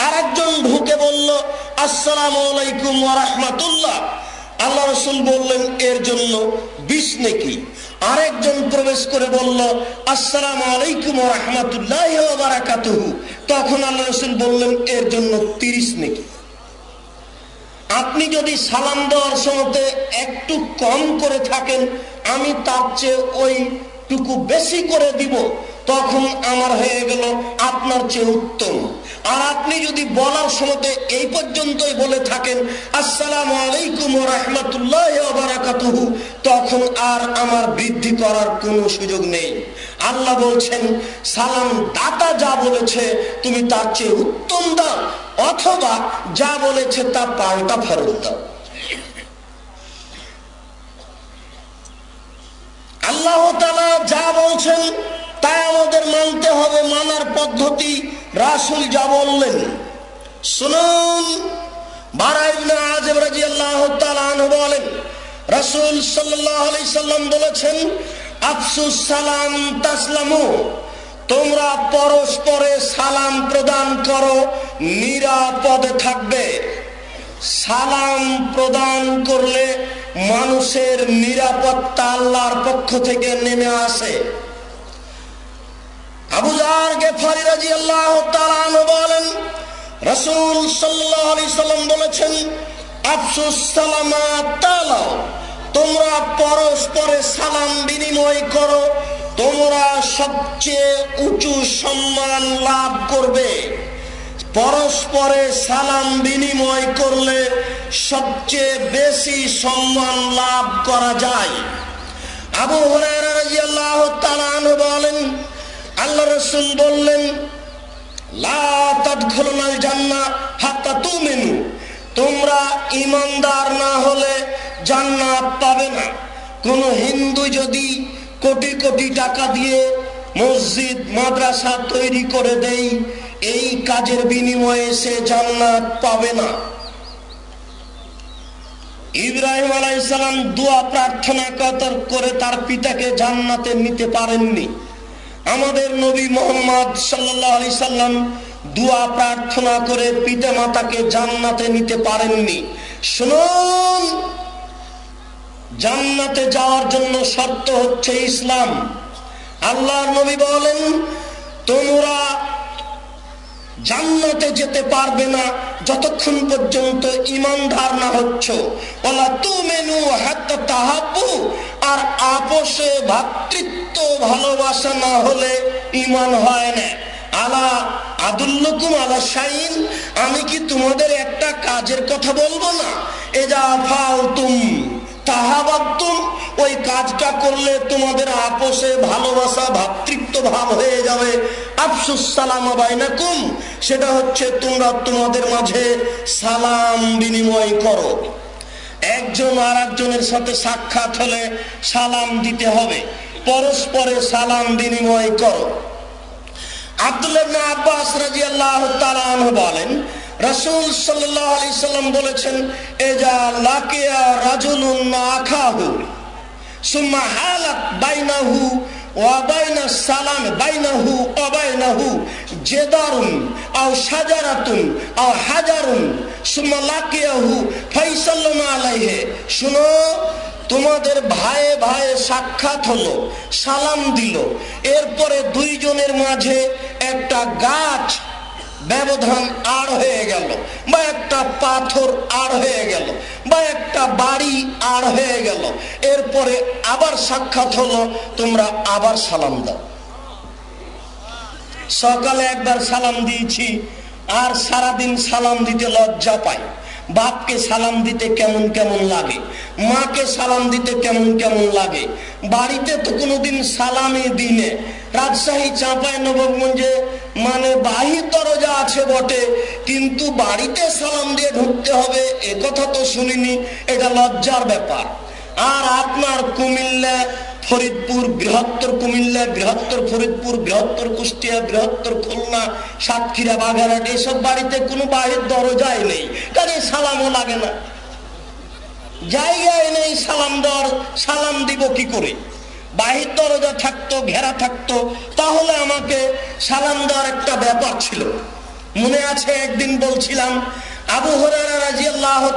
আর একজন ঢুকে বলল, আসসালাম আলাইকুম রাহমাতুল্লাহ। আল্লাহ রসুল বললেন, এর জন্য বিশ নেকি। আরেকজন প্রবেশ করে বলল, আসসালাম আলাইকুম রহমতুল্লাহ বারাকাতুহু। তখন আল্লাহ রসুল বললেন, এর জন্য তিরিশ নেকি। আপনি যদি সালাম দেওয়ার সময় একটু কম করে থাকেন, আমি তার চেয়ে ওই টুকু বেশি করে দিব। তখন আমার হয়ে গেল, আপনার চেয়ে উত্তম। আর আপনি যদি বলার সময় এই পর্যন্তই বলে থাকেন, আসসালাম আলাইকুম রহমতুল্লাহ তখন আর আমার বৃদ্ধি করার কোনো সুযোগ নেই। আল্লাহ বলছেন, সালাম দাতা যা বলেছে, তুমি তার চেয়ে উত্তম দাও, অথবা যা বলেছে তা পাল্টা ফেরত দাও। আল্লাহ যা বলছেন, তাই আমাদের মানতে হবে, মানার পদ্ধতি রাসুল যা বললেন, শুনুন। বলেন সাল্লাম বলেছেন, আফসুস সালাম তোমরা পরস্পরে সালাম প্রদান করো, নিরাপদে থাকবে। সালাম প্রদান করলে মানুষের নিরাপত্তা আল্লাহর পক্ষ থেকে নেমে আসে। আল্লাহ বলেন সাল্লাম বলেছেন, আফসুস তালাও তোমরা পরস্পরে সালাম বিনিময় করো, তোমরা সবচেয়ে উঁচু সম্মান লাভ করবে। পরস্পরে সালাম বিনিময় করলে সবচেয়ে বেশি সম্মান লাভ করা যায়। আবু হরাহ বলেন আল্লাহ রসুল বললেন তোমরা ইমানদার না হলে জান্নাত পাবে না। হিন্দু যদি কোটি কোটি টাকা দিয়ে মসজিদ তৈরি করে দেই এই কাজের বিনিময়ে সে জান্নাত পাবে না। ইব্রাহিম আলাইসালাম দোয়া প্রার্থনা করে, তার পিতাকে জান্নাতে নিতে পারেননি। আমাদের নবী মোহাম্মদ সাল্লাহ আলি সাল্লাম দুয়া প্রার্থনা করে পিতা মাতাকে জান্নাতে নিতে পারেননি। শুনুন, জান্নাতে যাওয়ার জন্য শর্ত হচ্ছে ইসলাম। আল্লাহ নবী বলেন, তোমরা জান্নাতে যেতে পারবে না, যতক্ষণ পর্যন্ত ইমানদার না হচ্ছ। ওলা তু মেনু হাত তাহাবু আর আপোষে ভাতৃত্ব ভালোবাসা না হলে ইমান হয় না। আলা আদুল্লকুম আলা শাইন, আমি কি তোমাদের একটা কাজের কথা বলব না? এ যা ফালতুম। তাহাবাতুম ওই কাজটা করলে তোমাদের আপোষে ভালোবাসা ভাতৃত্ব ভাব হয়ে যাবে। আফসুস সালাম বাইনাকুম, সেটা হচ্ছে তোমরা তোমাদের মাঝে সালাম বিনিময় করো। একজন আর একজনের সাথে সাক্ষাৎ হলে সালাম দিতে হবে। পরস্পরে সালাম বিনিময় করো। আব্দুল্লাহ আব্বাস রাজি আল্লাহ বলেন রসুল সাল্লাম বলেছেন, এজা লাকিয়া রাজুলুন আখাহু, সুম্মা হালাত বাইনাহু জেদারুন হাজারুন, সুম্মা তোমাদের ভাইয়ে ভাইয়ে সাক্ষাৎ হলো, সালাম দিল। এরপরে দুইজনের মাঝে একটা গাছ ব্যবধান আর হয়ে গেল, বা একটা পাথর আর হয়ে গেল, বা একটা বাড়ি আর হয়ে গেল। এরপরে আবার সাক্ষাৎ হলো, তোমরা আবার সালাম দাও। সকালে একবার সালাম দিয়েছি, আর সারাদিন সালাম দিতে লজ্জা পাই বাপকে সালাম দিতে কেমন কেমন লাগে? মাকে সালাম দিতে কেমন কেমন লাগে? বাড়িতে তো কোনোদিন সালামে দিনে রাজশাহী চাঁপায় নবগঞ্জে মানে বাহির দরজা আছে বটে, কিন্তু বাড়িতে সালাম দিয়ে ঢুকতে হবে, এ কথা তো শুনিনি, এটা লজ্জার ব্যাপার। আর আপনার কুমিল্লা ফরিদপুর, বৃহত্তর কুমিল্লা, বৃহত্তর ফরিদপুর, বৃহত্তর কুষ্টিয়া, বৃহত্তর খুলনা, সাতক্ষীরা বাঘারাট এসব বাড়িতে কোনো বাহির দরজাই নেই। কাজে সালামও লাগে না। জায়গায় নেই সালাম দর সালাম দিব কি করে? বাহির দরজা থাকতো, ঘেরা থাকতো, তাহলে আমাকে সালাম দেওয়ার একটা ব্যাপার ছিল। মনে আছে একদিন বলছিলাম, আবু হরারা রাজি আল্লাহ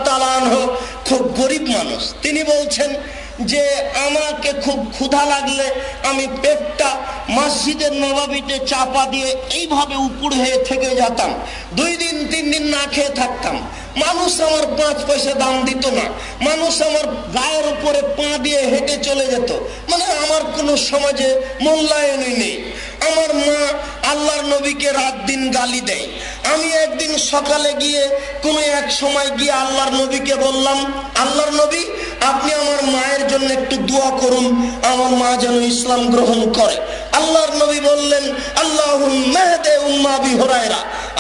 খুব গরিব মানুষ। তিনি বলছেন যে আমাকে খুব ক্ষুধা লাগলে আমি পেটটা মসজিদের নবাবিতে চাপা দিয়ে এইভাবে উপর হয়ে থেকে যেতাম। দুই দিন, তিন দিন না খেয়ে থাকতাম। মানুষ আমার পাঁচ পয়সা দাম দিত না। মানুষ আমার গায়ের উপরে পা দিয়ে হেঁটে চলে যেত। মানে আমার কোনো সমাজে মূল্যায়নই নেই। আমার মা আল্লাহর নবীকে রাত দিন গালি দেয়। আমি একদিন সকালে গিয়ে কোনো এক সময় গিয়ে আল্লাহর নবীকে বললাম, আল্লাহর নবী, আপনি আমার মায়ের জন্য একটু দোয়া করুন, আমার মা যেন ইসলাম গ্রহণ করে। আল্লাহর নবী বললেন আল্লাহ উম্মা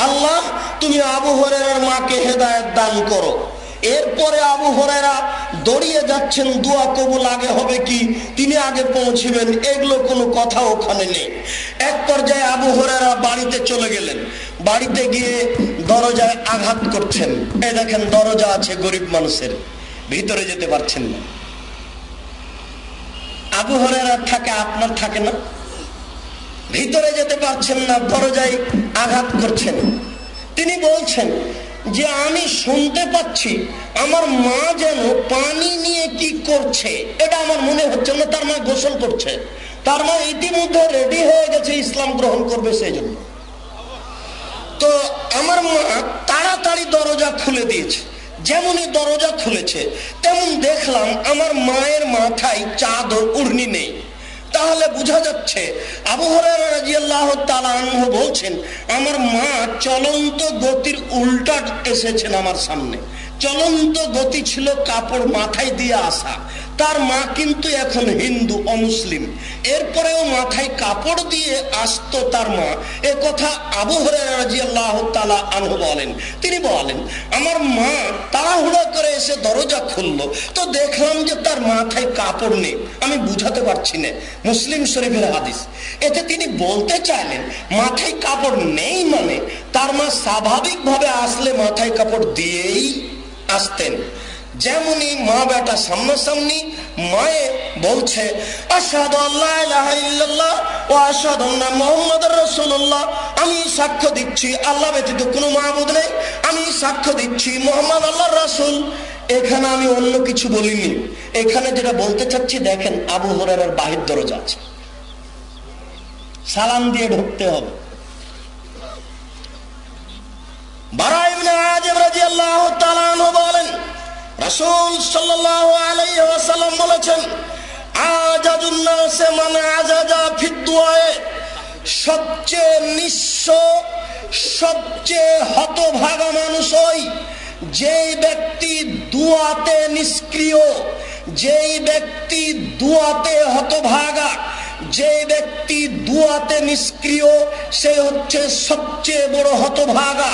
আল্লাহ, তুমি আবু হরের মাকে হেদায়ত দান করো। এরপরে আবু হরেরা দড়িয়ে যাচ্ছেন, দোয়া কবুল আগে হবে কি? তিনি আগে পৌঁছিবেন। এগুলো কোনো কথা ওখানে নেই। এক পর্যায়ে আবু হরেরা বাড়িতে চলে গেলেন। বাড়িতে গিয়ে দরজায় আঘাত করছেন। এই দেখেন, দরজা আছে গরিব মানুষের, ভিতরে যেতে পারছেন না। আবু হরেরা থাকে, আপনার থাকে না? ভিতরে যেতে পারছেন না, দরজায় আঘাত করছেন। তিনি বলছেন যে আমি শুনতে পাচ্ছি, আমার মা যেন পানি নিয়ে কি করছে, এটা আমার মনে হচ্ছে না, তার মা গোসল করছে। তার মা ইতিমধ্যে রেডি হয়ে গেছে, ইসলাম গ্রহণ করবে সেই জন্য। তো আমার মা তাড়াতাড়ি দরজা খুলে দিয়েছে। যেমনই দরজা খুলেছে, তেমন দেখলাম আমার মায়ের মাথায় চাদর, উড়নি নেই। তাহলে বোঝা যাচ্ছে বলছেন, আমার মা চলন্ত গতির উল্টা এসেছেন আমার সামনে। চলন্ত গতি ছিল কাপড় মাথায় দিয়ে আসা। তার মা কিন্তু এখন হিন্দু, অমুসলিম। এরপরেও মাথায় কাপড় দিয়ে আসতো তার মা। এ কথা আবু আনহু বলেন। তিনি বলেন, আমার মা তাড়াহুড়া করে এসে দরজা খুললো। তো দেখলাম যে তার মাথায় কাপড় নেই। আমি বুঝাতে পারছি না। মুসলিম শরীফের হাদিস। এতে তিনি বলতে চাইলেন, মাথায় কাপড় নেই মানে? তার মা স্বাভাবিকভাবে আসলে মাথায় কাপড় দিয়েই আসতেন। যেমনই মা বেটা সামনাসামনি মায়ে বলছে আমি সাক্ষ্য দিচ্ছি, আল্লাহ ব্যতীত কোনো মাহবুদ নেই। আমি সাক্ষ্য দিচ্ছি, মোহাম্মদ আল্লাহ রাসুল। এখানে আমি অন্য কিছু বলিনি। এখানে যেটা বলতে চাচ্ছি, দেখেন আবু হরের বাহির দরজা আছে। সালাম দিয়ে ঢুকতে হবে। বারাইবনে আজব রাদিয়াল্লাহু তাআলা বলেন রাসূল সাল্লাল্লাহু আলাইহি ওয়াসাল্লাম বলেছেন আজাজুন নাস মান আজাজা ফি দুআয়ে সবচেয়ে নিঃস্ব, সবচেয়ে হতভাগা মানুষ ওই যেই ব্যক্তি দুয়াতে নিষ্ক্রিয়, যেই ব্যক্তি দুয়াতে হতভাগা যে ব্যক্তি দুয়াতে নিষ্ক্রিয়, সে হচ্ছে সবচেয়ে বড় হতভাগা।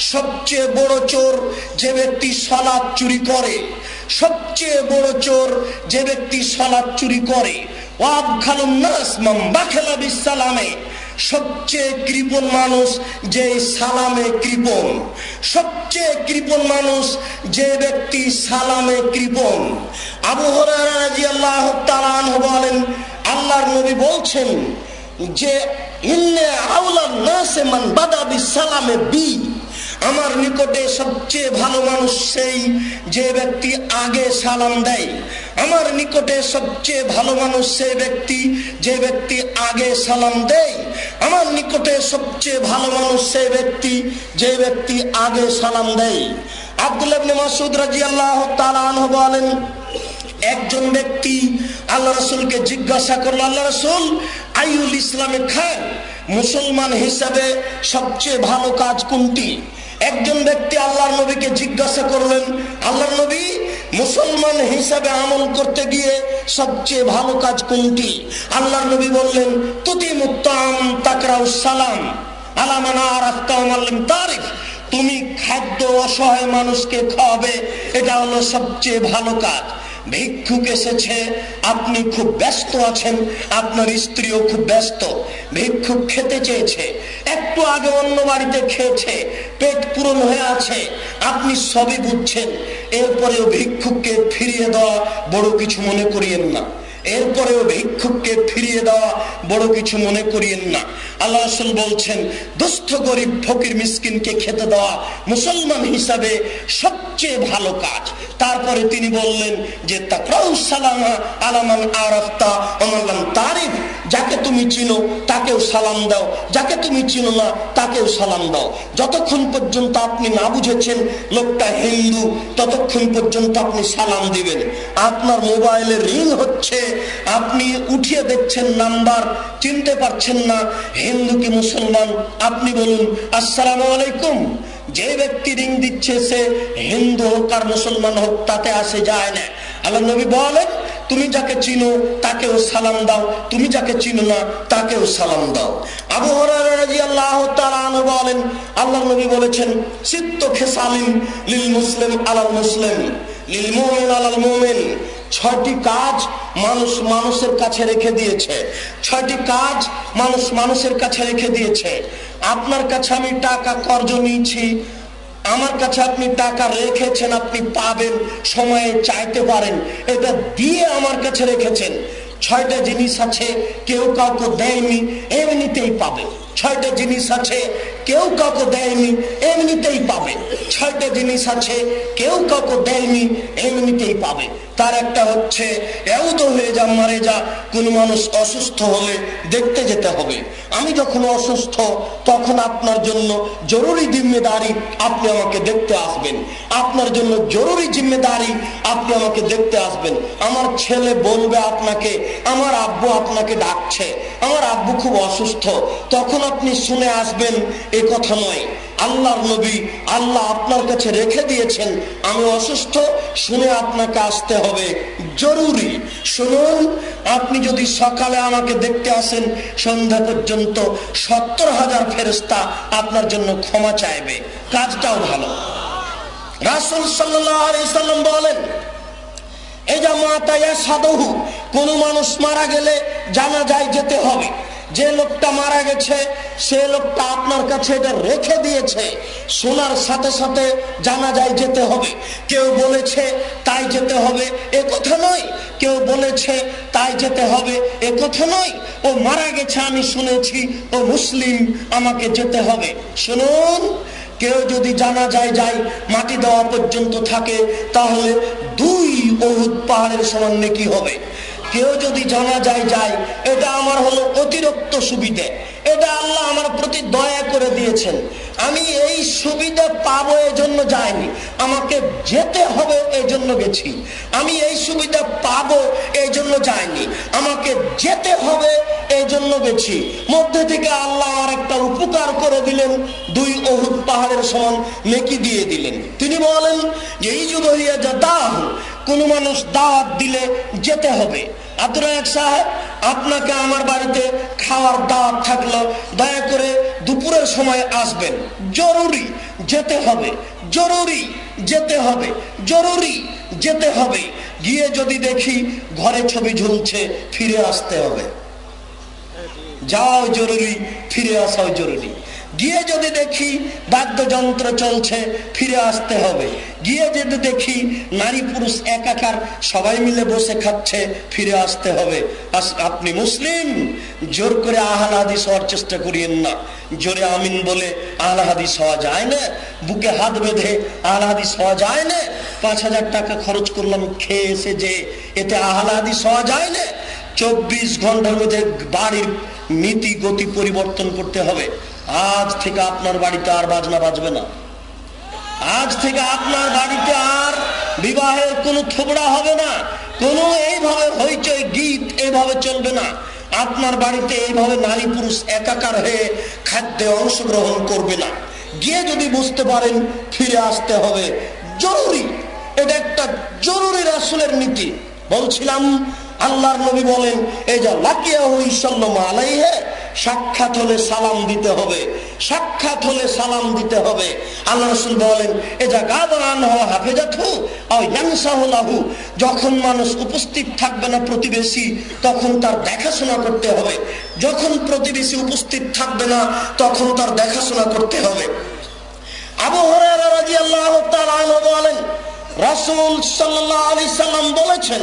সবচেয়ে বড় চোর যে ব্যক্তি সলাদ চুরি করে, সবচেয়ে বড় চোর যে ব্যক্তি সলাদ চুরি করে। সালামে সবচেয়ে কৃপণ মানুষ যে সালামে কৃপণ। সবচেয়ে কৃপণ মানুষ যে ব্যক্তি সালামে কৃপণ। আবু হরাজি আল্লাহ বলেন, আল্লাহর নবী বলছেন যে, ইন্নে আউলার নাসে মান সালামে বি। আমার নিকটে সবচেয়ে ভালো মানুষ সেই যে ব্যক্তি আগে সালাম দেয়। আমার নিকটে সবচেয়ে ভালো মানুষ সেই ব্যক্তি যে ব্যক্তি আগে সালাম দেয়। আমার নিকটে সবচেয়ে ভালো মানুষ সেই ব্যক্তি যে ব্যক্তি আগে সালাম দেয়। আব্দুল মাসুদ রাজি আল্লাহ তালা বলেন, একজন ব্যক্তি আল্লাহ রসুলকে জিজ্ঞাসা করল, আল্লাহ রসুল আইউল ইসলামে খান মুসলমান হিসাবে সবচেয়ে ভালো কাজ কোনটি? একজন ব্যক্তি আল্লাহর নবীকে জিজ্ঞাসা করলেন, আল্লাহর নবী, মুসলমান হিসাবে আমল করতে গিয়ে সবচেয়ে ভালো কাজ কোনটি? আল্লাহর নবী বললেন তুতি মুক্তাম তাকরাউ সালাম। তারিফ। তুমি খাদ্য অসহায় মানুষকে খাওয়াবে, এটা হলো সবচেয়ে ভালো কাজ। ভিক্ষুক এসেছে, আপনি খুব ব্যস্ত আছেন, আপনার স্ত্রীও খুব ব্যস্ত, ভিক্ষুক খেতে চেয়েছে, একটু আগে অন্য বাড়িতে খেয়েছে, পেট পূরণ হয়ে আছে, আপনি সবই বুঝছেন, এরপরেও ভিক্ষুককে ফিরিয়ে দেওয়া বড় কিছু মনে করিয়েন না। এরপরেও ভিক্ষুককে ফিরিয়ে দেওয়া বড় কিছু মনে করিয়েন না। আল্লাহ রসুল বলছেন, দুস্থ গরিব ফকির মিসকিনকে খেতে দেওয়া মুসলমান হিসাবে সবচেয়ে ভালো কাজ। তারপরে তিনি বললেন যে যাকে তুমি চিনো, তাকেও সালাম দাও। যাকে তুমি চিনো না, তাকেও সালাম দাও। যতক্ষণ পর্যন্ত আপনি না বুঝেছেন লোকটা হিন্দু, ততক্ষণ পর্যন্ত আপনি সালাম দিবেন। আপনার মোবাইলে রিং হচ্ছে আপনি উঠিয়ে দেখছেন নাম্বার, চিনতে পারছেন না। হিন্দু কি মুসলমান? আপনি বলুন, আসসালাম আলাইকুম। যে ব্যক্তি রিং দিচ্ছে, সে হিন্দু হোক আর মুসলমান হোক, তাতে আসে যায় না। আল্লাহ নবী বলেন, তুমি যাকে চিনো, তাকেও সালাম দাও। তুমি যাকে চিনো না, তাকেও সালাম দাও। আবু আল্লাহ বলেন আল্লাহ নবী বলেছেন চিত্ত খেসালিম লিল মুসলিম আলাল মুসলিম, লিল মোমেন আলাল মোমেন। ছয়টি কাজ মানুষ মানুষের কাছে রেখে দিয়েছে। ছয়টি কাজ মানুষ মানুষের কাছে রেখে দিয়েছে। আপনার কাছে আমি টাকা কর্জ নিয়েছি। আমার কাছে আপনি টাকা রেখেছেন, আপনি পাবেন, সময়ে চাইতে পারেন। এটা দিয়ে আমার কাছে রেখেছেন। ছয়টা জিনিস আছে, কেউ কাউকে দেয়নি, এমনিতেই পাবে। ছয়টা জিনিস আছে, কেউ কাউকে দেয়নি, এমনিতেই পাবে। ছয়টা জিনিস আছে, কেউ কাউকে দেয়নি, এমনিতেই পাবে। তার একটা হচ্ছে এউদ হয়ে যা, মারে যা, কোন মানুষ অসুস্থ হলে দেখতে যেতে হবে। আমি যখন অসুস্থ, তখন আপনার জন্য জরুরি জিম্মেদারি আপনি আমাকে দেখতে আসবেন। আপনার জন্য জরুরি জিম্মেদারি আপনি আমাকে দেখতে আসবেন। আমার ছেলে বলবে আপনাকে, আমার আব্বু আপনাকে ডাকছে। আমার আব্বু খুব অসুস্থ। তখন আপনি শুনে আসবেন, এ কথা নয়। আল্লাহর নবী আল্লাহ আপনার কাছে রেখে দিয়েছেন, আমি অসুস্থ, শুনে আপনাকে আসতে হবে। জরুরি। শুনুন, আপনি যদি সকালে আমাকে দেখতে আসেন, সন্ধ্যা পর্যন্ত সত্তর হাজার ফেরস্তা আপনার জন্য ক্ষমা চাইবে। কাজটাও ভালো। রাসুল সাল্লাম বলেন এই যা মাতায়া সাদহু কোন মানুষ মারা গেলে জানা যায় যেতে হবে। যে লোকটা মারা গেছে, সে লোকটা আপনার কাছে এটা রেখে দিয়েছে। শোনার সাথে সাথে জানা যায় যেতে হবে। কেউ বলেছে, তাই যেতে হবে, এ কথা নয়। কেউ বলেছে, তাই যেতে হবে, এ কথা নয়। ও মারা গেছে, আমি শুনেছি, ও মুসলিম, আমাকে যেতে হবে। শুনুন, কেউ যদি জানা যায় যায় মাটি দেওয়া পর্যন্ত থাকে, তাহলে দুই বহুত পাহাড়ের সমান কি হবে? কেউ যদি জানা যায় যায় এটা আমার হলো অতিরিক্ত সুবিধে। এটা আল্লাহ আমার প্রতি দয়া করে দিয়েছেন। আমি এই সুবিধা পাবো এই জন্য যাইনি। আমাকে যেতে হবে এই জন্য গেছি। আমি এই সুবিধা পাবো এই জন্য যাইনি। আমাকে যেতে হবে এই জন্য গেছি। মধ্যে থেকে আল্লাহ আমার একটা উপকার করে দিলেন। দুই অহুদ পাহাড়ের সমান নেকি দিয়ে দিলেন। তিনি বলেন যে এই যুগ হইয়া যা দাহ কোন মানুষ দাওয়াত দিলে যেতে হবে। আব্দুল সাহেব, আপনাকে আমার বাড়িতে খাওয়ার দাওয়াত থাকল। দয়া করে দুপুরের সময় আসবেন। জরুরি যেতে হবে। জরুরি যেতে হবে। জরুরি যেতে হবে। গিয়ে যদি দেখি ঘরে ছবি ঝুলছে, ফিরে আসতে হবে। যাওয়াও জরুরি, ফিরে আসাও জরুরি। গিয়ে যদি দেখি বাদ্যযন্ত্র চলছে, ফিরে আসতে হবে। গিয়ে যদি দেখি নারী পুরুষ একাকার, সবাই মিলে বসে খাচ্ছে, ফিরে আসতে হবে। আপনি মুসলিম? জোর করে আহল হাদিস হওয়ার চেষ্টা করিয়েন না। জোরে আমিন বলে আহল হওয়া যায় না। বুকে হাত বেঁধে আহল হাদিস হওয়া যায় না। পাঁচ হাজার টাকা খরচ করলাম, খেয়ে এসে যে এতে আহল হাদিস হওয়া যায় না। চব্বিশ ঘণ্টার মধ্যে বাড়ির নীতি গতি পরিবর্তন করতে হবে। আজ থেকে আপনার বাড়িতে আর বাজনা বাজবে না। আজ থেকে আপনার বাড়িতে আর বিবাহের কোনো থোবড়া হবে না। কোনো এইভাবে হইচই গীত এইভাবে চলবে না। আপনার বাড়িতে এইভাবে নারী পুরুষ একাকার হয়ে খাদ্যে অংশগ্রহণ করবে না। গিয়ে যদি বুঝতে পারেন, ফিরে আসতে হবে। জরুরি। এটা একটা জরুরি রাসুলের নীতি। বলছিলাম আল্লাহর নবী বলেন, এই যা লাকিয়া হইসল্লাম আলাইহে, সাক্ষাৎ হলে সালাম দিতে হবে, সাক্ষাৎ হলে সালাম দিতে হবে। আল্লাহ রসুল বলেন, এ যা হাফেজাতু ইয়ানসাহুলাহু যখন মানুষ উপস্থিত থাকবে না প্রতিবেশী, তখন তার দেখাশোনা করতে হবে। যখন প্রতিবেশী উপস্থিত থাকবে না, তখন তার দেখাশোনা করতে হবে। আবু হরাইরা রাদিয়াল্লাহু তাআলা বলেন, রাসূল সাল্লাল্লাহু আলাইহি সাল্লাম বলেছেন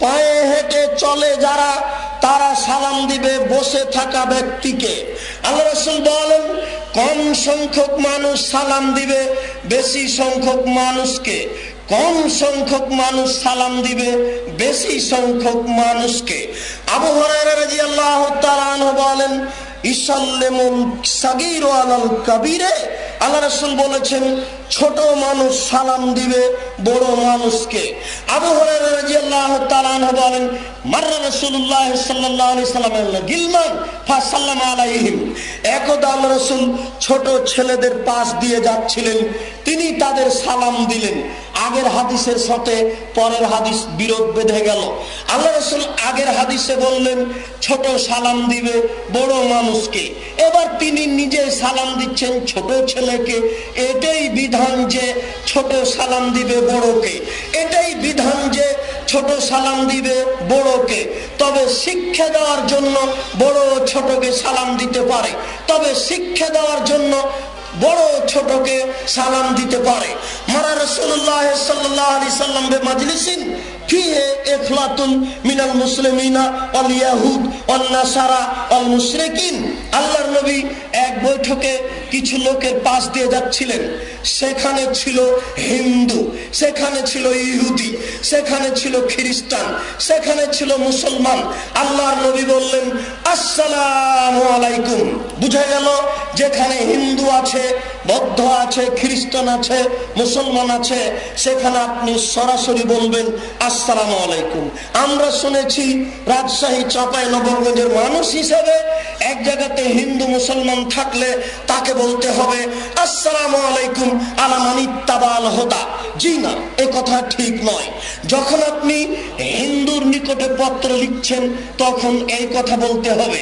পায়ে হেঁটে চলে যারা, তারা সালাম দিবে বসে থাকা ব্যক্তিকে। আল্লাহ বলেন, কম সংখ্যক মানুষ সালাম দিবে, বেশি সংখ্যক মানুষকে। কম সংখ্যক মানুষ সালাম দিবে, বেশি সংখ্যক মানুষকে। আবু বলেন ইসাল্লেমুল সাগির আলাল কাবিরে। আল্লাহ রসুল বলেছেন ছোট মানুষ সালাম দিবে, বড় মানুষকে। আবু বলেন একদা ছোট ছেলেদের পাশ দিয়ে যাচ্ছিলেন, তিনি তাদের সালাম দিলেন। আগের হাদিসের সাথে পরের হাদিস বিরোধ বেঁধে গেল। আল্লাহ রসুল আগের হাদিসে বললেন, ছোট সালাম দিবে, বড় মানুষকে। এবার তিনি নিজে সালাম দিচ্ছেন ছোট ছেলেকে। এটাই বিধান যে ছোট সালাম দিবে বড়কে, এটাই বিধান যে ছোট সালাম দিবে বড়কে। তবে শিক্ষা দেওয়ার জন্য বড় ছোটকে সালাম দিতে পারে, তবে শিক্ষা দেওয়ার জন্য বড় ছোটকে সালাম দিতে পারে। মারা রসুল্লাহ সাল্লাহ আলি সাল্লাম বে মাজলিসিন মিনাল আল্লাহর নবী এক বৈঠকে কিছু লোকের পাশ দিয়ে যাচ্ছিলেন। সেখানে ছিল হিন্দু, সেখানে ছিল ইহুদি, সেখানে ছিল খ্রিস্টান, সেখানে ছিল মুসলমান। আল্লাহর নবী বললেন, আসসালাম আলাইকুম। বুঝা গেল, যেখানে হিন্দু আছে, বৌদ্ধ আছে, খ্রিস্টান আছে, মুসলমান আছে, সেখানে আপনি সরাসরি বলবেন আসসালাম আলাইকুম। আমরা শুনেছি রাজশাহী চাপাই নবগঞ্জের মানুষ হিসেবে এক জায়গাতে হিন্দু মুসলমান থাকলে তাকে বলতে হবে, আসসালাম আলাইকুম আলামানিত্তাবাল হোদা। জি না, এ কথা ঠিক নয়। যখন আপনি হিন্দুর নিকটে পত্র লিখছেন, তখন এই কথা বলতে হবে।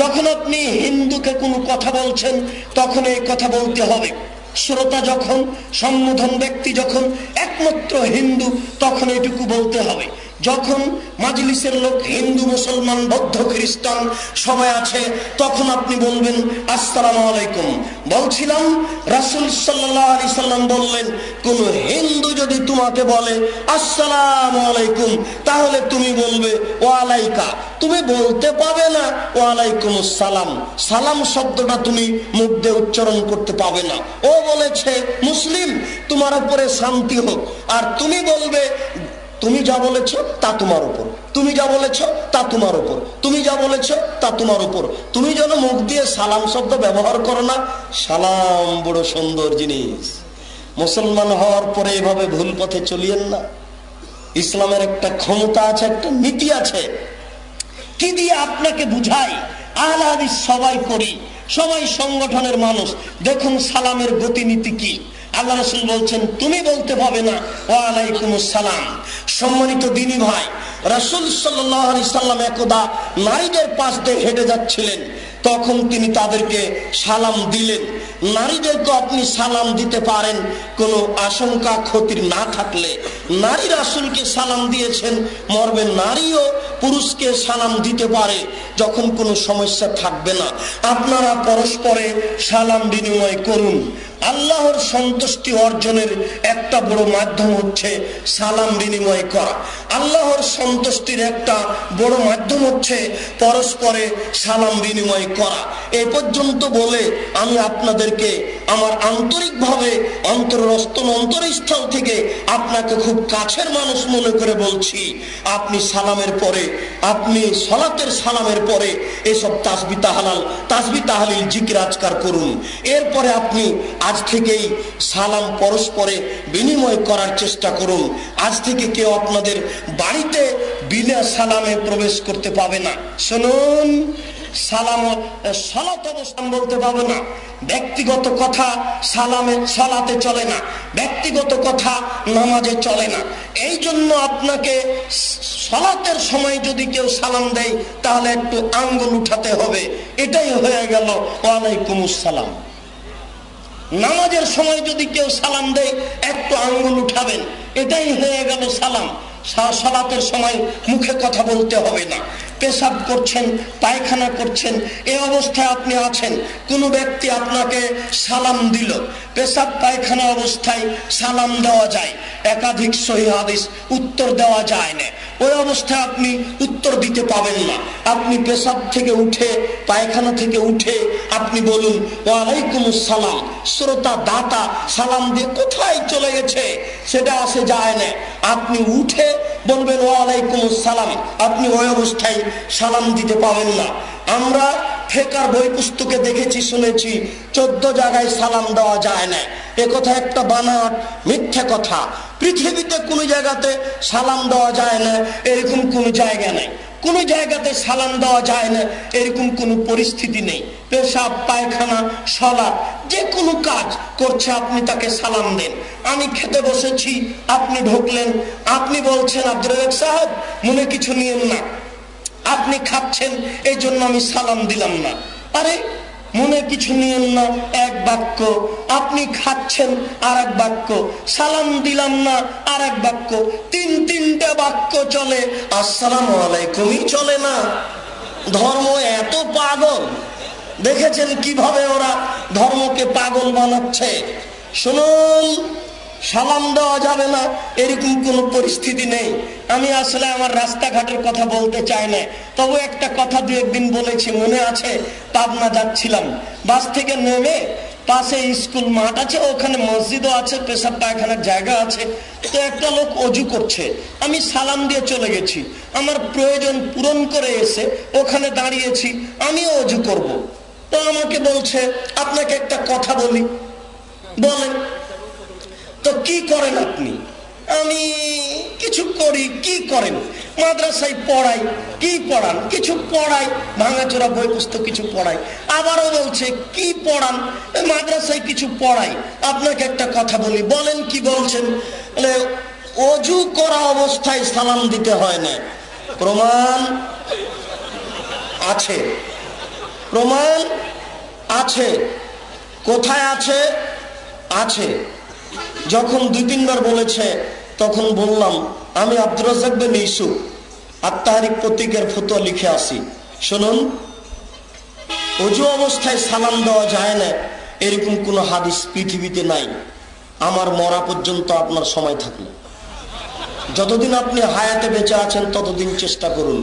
যখন আপনি হিন্দুকে কোনো কথা বলছেন, তখন এই কথা বলতে হবে। শ্রোতা যখন সম্বোধন ব্যক্তি যখন একমাত্র হিন্দু তখন এটুকু বলতে হবে। যখন মাজলিসের লোক হিন্দু, মুসলমান, বৌদ্ধ, খ্রিস্টান সবাই আছে, তখন আপনি বলবেন, আসসালাম আলাইকুম। বলছিলাম, রাসুল সাল্লাহ সাল্লাম বললেন, কোন হিন্দু যদি তোমাকে বলে, আসসালাম আলাইকুম, তাহলে তুমি বলবে ও আলাইকা। তুমি বলতে পাবে না ও আলাইকুম সালাম। সালাম শব্দটা তুমি মুখ দিয়ে উচ্চারণ করতে পাবে না। ও বলেছে, মুসলিম, তোমার উপরে শান্তি হোক। আর তুমি বলবে তুমি যা বলেছ তা তোমার উপর। তুমি যা বলেছ তা তোমার উপর। তুমি যা বলেছ তা তোমার উপর। তুমি যেন মুখ দিয়ে সালাম শব্দ ব্যবহার করো না। সালাম বড় সুন্দর জিনিস। মুসলমান হওয়ার পরে এভাবে ভুল পথে চলিয়েন না। ইসলামের একটা ক্ষমতা আছে, একটা নীতি আছে। কি দিয়ে আপনাকে বুঝাই? আহলাদিস সবাই করি সবাই সংগঠনের মানুষ। দেখুন সালামের গতিনীতি কি। আল্লাহ রসুল বলছেন, তুমি বলতে পাবে না, ওয়ালাইকুম সালাম সম্মানিত দিনী ভাই, রসুল সাল্লাম একদা নারীদের পাশ দিয়ে হেঁটে যাচ্ছিলেন। তখন তিনি তাদেরকে সালাম দিলেন। নারীদেরকে আপনি সালাম দিতে পারেন, কোনো আশঙ্কা ক্ষতির না থাকলে। নারী রাসুলকে সালাম দিয়েছেন, মরবে নারীও পুরুষকে সালাম দিতে পারে, যখন কোনো সমস্যা থাকবে না। আপনারা পরস্পরে সালাম বিনিময় করুন। আল্লাহর সন্তুষ্টি অর্জনের একটা বড় মাধ্যম হচ্ছে সালাম বিনিময় করা। আল্লাহর সন্তুষ্টির একটা বড় মাধ্যম হচ্ছে পরস্পরে সালাম বিনিময় করা। এ পর্যন্ত বলে আমি আপনাদেরকে আমার আন্তরিকভাবে অন্তরস্থল অন্তরস্থল থেকে আপনাকে খুব কাছের মানুষ মনে করে বলছি, আপনি সালামের পরে, আপনি সলাতের সালামের পরে এসব তাসবি তাহালাল, তাসবি তাহালিল জিকির আজকার করুন। এরপরে আপনি আজ থেকেই সালাম পরস্পরে বিনিময় করার চেষ্টা করুন। আজ থেকে কেউ আপনাদের বাড়িতে বিনা সালামে প্রবেশ করতে পাবে না। শুনুন সালাম সলাত অবস্থান বলতে পাবো না। ব্যক্তিগত কথা সালামে, সলাতে চলে না। ব্যক্তিগত কথা নামাজে চলে না। এই জন্য আপনাকে সলাতের সময় যদি কেউ সালাম দেয়, তাহলে একটু আঙ্গুল উঠাতে হবে। এটাই হয়ে গেল ওয়ালাইকুম সালাম। নামাজের সময় যদি কেউ সালাম দেয়, একটু আঙ্গুল উঠাবেন। এটাই হয়ে গেল সালাম। সালাতের সময় মুখে কথা বলতে হবে না। পেশাব করছেন, পায়খানা করছেন এই অবস্থায় আপনি আছেন। কোনো ব্যক্তি আপনাকে সালাম দিল। পেশাব পায়খানা অবস্থায় সালাম দেওয়া যায়। একাধিক সহি হাদিস উত্তর দেওয়া যায় না। ওই অবস্থায় আপনি উত্তর দিতে পাবেন না। আপনি পেশাব থেকে উঠে, পায়খানা থেকে উঠে আপনি বলুন, ওয়ালাইকুম সালাম শ্রোতা, দাতা, সালাম দিয়ে কোথায় চলে গেছে? সেটা আসে যায় না। আপনি উঠে বলবেন, ওয়ালাইকুম সালাম। আপনি ওই অবস্থায় সালাম দিতে পাবেন না। আমরা ফেকার বই পুস্তকে দেখেছি, শুনেছি, চোদ্দ জায়গায় সালাম দেওয়া যায় না। কথা একটা বানার মিথ্যা কথা। পৃথিবীতে কোনো জায়গাতে সালাম দেওয়া যায় না, এরকম কোনো জায়গা নেই। কোন জায়গাতে সালাম দেওয়া যায় না। এরকম কোনো পরিস্থিতি নেই। পেশাব, পায়খানা সলা যে কোনো কাজ করছে আপনি তাকে সালাম দেন। আমি খেতে বসেছি, আপনি ঢুকলেন। আপনি বলছেন আব্দুল সাহেব, মনে কিছু নিয়েন না। আপনি খাচ্ছেন এই জন্য আমি সালাম দিলাম না। আরে, মনে কিছু নিয়েন না, এক বাক্য। আপনি খাচ্ছেন আর এক বাক্য। সালাম দিলাম না আর এক বাক্য। বাক্য চলে, আসসালাম আলাইকুমই চলে না। ধর্ম এত পাগল। দেখেছেন কীভাবে ওরা ধর্মকে পাগল বানাচ্ছে? শুনুন, সালাম দেওয়া যাবে না, এরকম কোনো পরিস্থিতি নেই। আমি আসলে আমার রাস্তাঘাটের কথা বলতে চাই না। তবু একটা কথা দু একদিন বলেছি, মনে আছে, পাবনা যাচ্ছিলাম। বাস থেকে নেমে পাশে স্কুল মাঠ আছে, ওখানে মসজিদও আছে, পেশাব পায়খানার জায়গা আছে। তো একটা লোক অজু করছে। আমি সালাম দিয়ে চলে গেছি। আমার প্রয়োজন পূরণ করে এসে ওখানে দাঁড়িয়েছি, আমিও অজু করব। তো আমাকে বলছে, আপনাকে একটা কথা বলি। বলেন তো কি করেন আপনি? আমি কিছু করি, কি করেন? মাদ্রাসায় পড়াই, কি পড়ান? কিছু পড়াই, ভাঙাচোরা বই পুস্তক কিছু পড়াই। আবারও বলছে, কি পড়ান? মাদ্রাসায় কিছু পড়াই। আপনাকে একটা কথা বলি, বলেন কি বলছেন? অজু করা অবস্থায় সালাম দিতে হয় না। প্রমাণ আছে। প্রমাণ আছে। কোথায় আছে? আছে। যখন দুই তিনবার বলেছে তখন বললাম, আমি আব্দুর রাজাক বিন ইসুফ আত্মাহারিক প্রতীকের ফতোয়া লিখে আসি। শুনুন, অজু অবস্থায় সালাম দেওয়া যায় না, এরকম কোনো হাদিস পৃথিবীতে নাই। আমার মরা পর্যন্ত আপনার সময় থাকলে। যতদিন আপনি হায়াতে বেঁচে আছেন, ততদিন চেষ্টা করুন।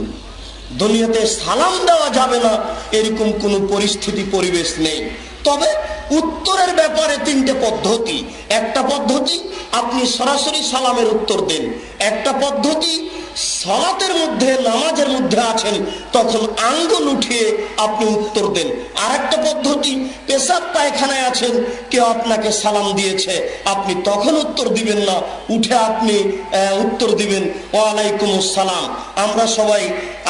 দুনিয়াতে সালাম দেওয়া যাবে না, এরকম কোনো পরিস্থিতি, পরিবেশ নেই। তবে উত্তরের ব্যাপারে তিনটে পদ্ধতি। একটা পদ্ধতি আপনি সরাসরি সালামের উত্তর দেন। একটা পদ্ধতি সলাতের মধ্যে, নামাজের মধ্যে আছেন, তখন আঙ্গুল উঠিয়ে আপনি উত্তর দেন। আর একটা পদ্ধতি, পেশাব পায়খানায় আছেন, কেউ আপনাকে সালাম দিয়েছে, আপনি তখন উত্তর দিবেন না, উঠে আপনি উত্তর দিবেন, ওয়ালাইকুম সালাম আমরা সবাই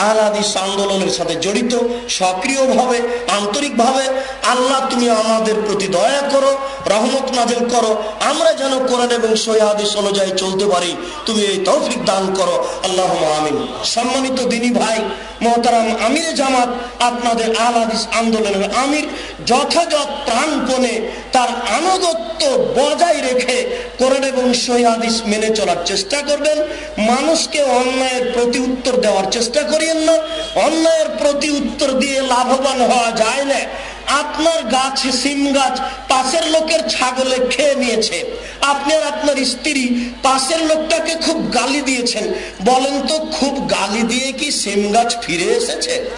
আহলাদিস আন্দোলনের সাথে জড়িত, সক্রিয়ভাবে, আন্তরিকভাবে, আল্লাহ তুমি আমাদের প্রতি দয়া করো, রহমত নাজিল করো, আমরা যেন কোরআন এবং সহিহাদিস অনুযায়ী চলতে পারি, তুমি এই তৌফিক দান করো, আল্লাহ সম্মানিত দিনী ভাই জামাত, আপনাদের আন্দোলনের আমির যথাযথ প্রাণপণে তার আনুগত্য বজায় রেখে কোরআন এবং সহিহাদিস মেনে চলার চেষ্টা করবেন। মানুষকে অন্যায়ের প্রতি উত্তর দেওয়ার চেষ্টা করিয়েন না। অন্যায়ের প্রতি উত্তর দিয়ে লাভবান হওয়া যায় না। আপনার গাছ, সিম গাছ পাশের লোকের ছাগলে খেয়ে নিয়েছে। আপনি আর আপনার স্ত্রী পাশের লোকটাকে খুব গালি দিয়েছেন। বলেন তো, খুব গালি দিয়ে কি সিম গাছ ফিরে এসেছে?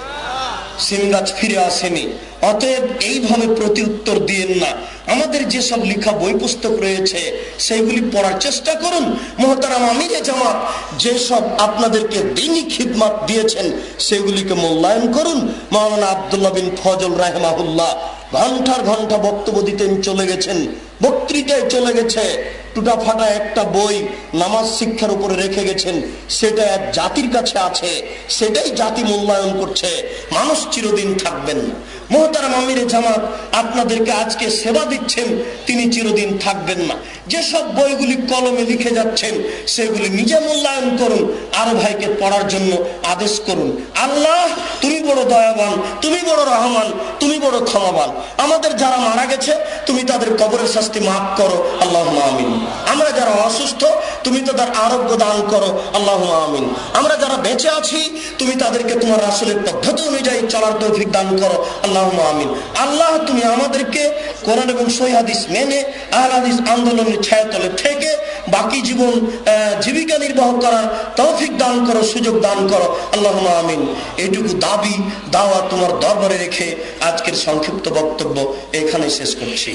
সিম গাছ ফিরে আসেনি। অতএব এইভাবে প্রতি উত্তর দিয়েন না। আমাদের যেসব লেখা বই পুস্তক রয়েছে, সেইগুলি পড়ার চেষ্টা করুন। মহতারাম আমিরে জামাত, যেসব আপনাদেরকে দিনই খিদমাত দিয়েছেন, সেগুলিকে মূল্যায়ন করুন। মাওলানা আবদুল্লাহ বিন ফজল রাহেমাহুল্লাহ ঘণ্টার ঘণ্টা বক্তব্য দিতেন, চলে গেছেন। বক্তৃতায় চলে গেছে। টুটা ফাটা একটা বই নামাজ শিক্ষার উপরে রেখে গেছেন। সেটা এক জাতির কাছে আছে। সেটাই জাতি মূল্যায়ন করছে। মানুষ চিরদিন থাকবেন না। মোহতারাম আমিরে জামাত আপনাদেরকে আজকে সেবা দিচ্ছেন, তিনি চিরদিন থাকবেন না। যেসব বইগুলি কলমে লিখে যাচ্ছেন, সেগুলি নিজে মূল্যায়ন করুন, আরও ভাইকে পড়ার জন্য আদেশ করুন। আল্লাহ, তুমি বড় দয়াবান, তুমি বড় রহমান, তুমি বড় ক্ষমাবান। আমাদের যারা মারা গেছে, তুমি তাদের কবরের শাস্তি মাফ করো। আল্লাহ আমিন। আমরা যারা অসুস্থ, তুমি তাদের আরোগ্য দান করো। আল্লাহ আমিন। আমরা যারা বেঁচে আছি, তুমি তাদেরকে তোমার রাসুলের পদ্ধতি অনুযায়ী চলার তৌফিক দান করো। আল্লাহ আল্লাহ, তুমি আমাদেরকে কোরআন এবং সৈহাদিস মেনে আহলাদিস আন্দোলনের ছায়াতলে থেকে বাকি জীবন জীবিকা নির্বাহ করার তৌফিক দান করো, সুযোগ দান করো। আল্লাহ আমিন। এইটুকু দাবি দাওয়া তোমার দরবারে রেখে আজকের সংক্ষিপ্ত বক্তব্য এখানে শেষ করছি।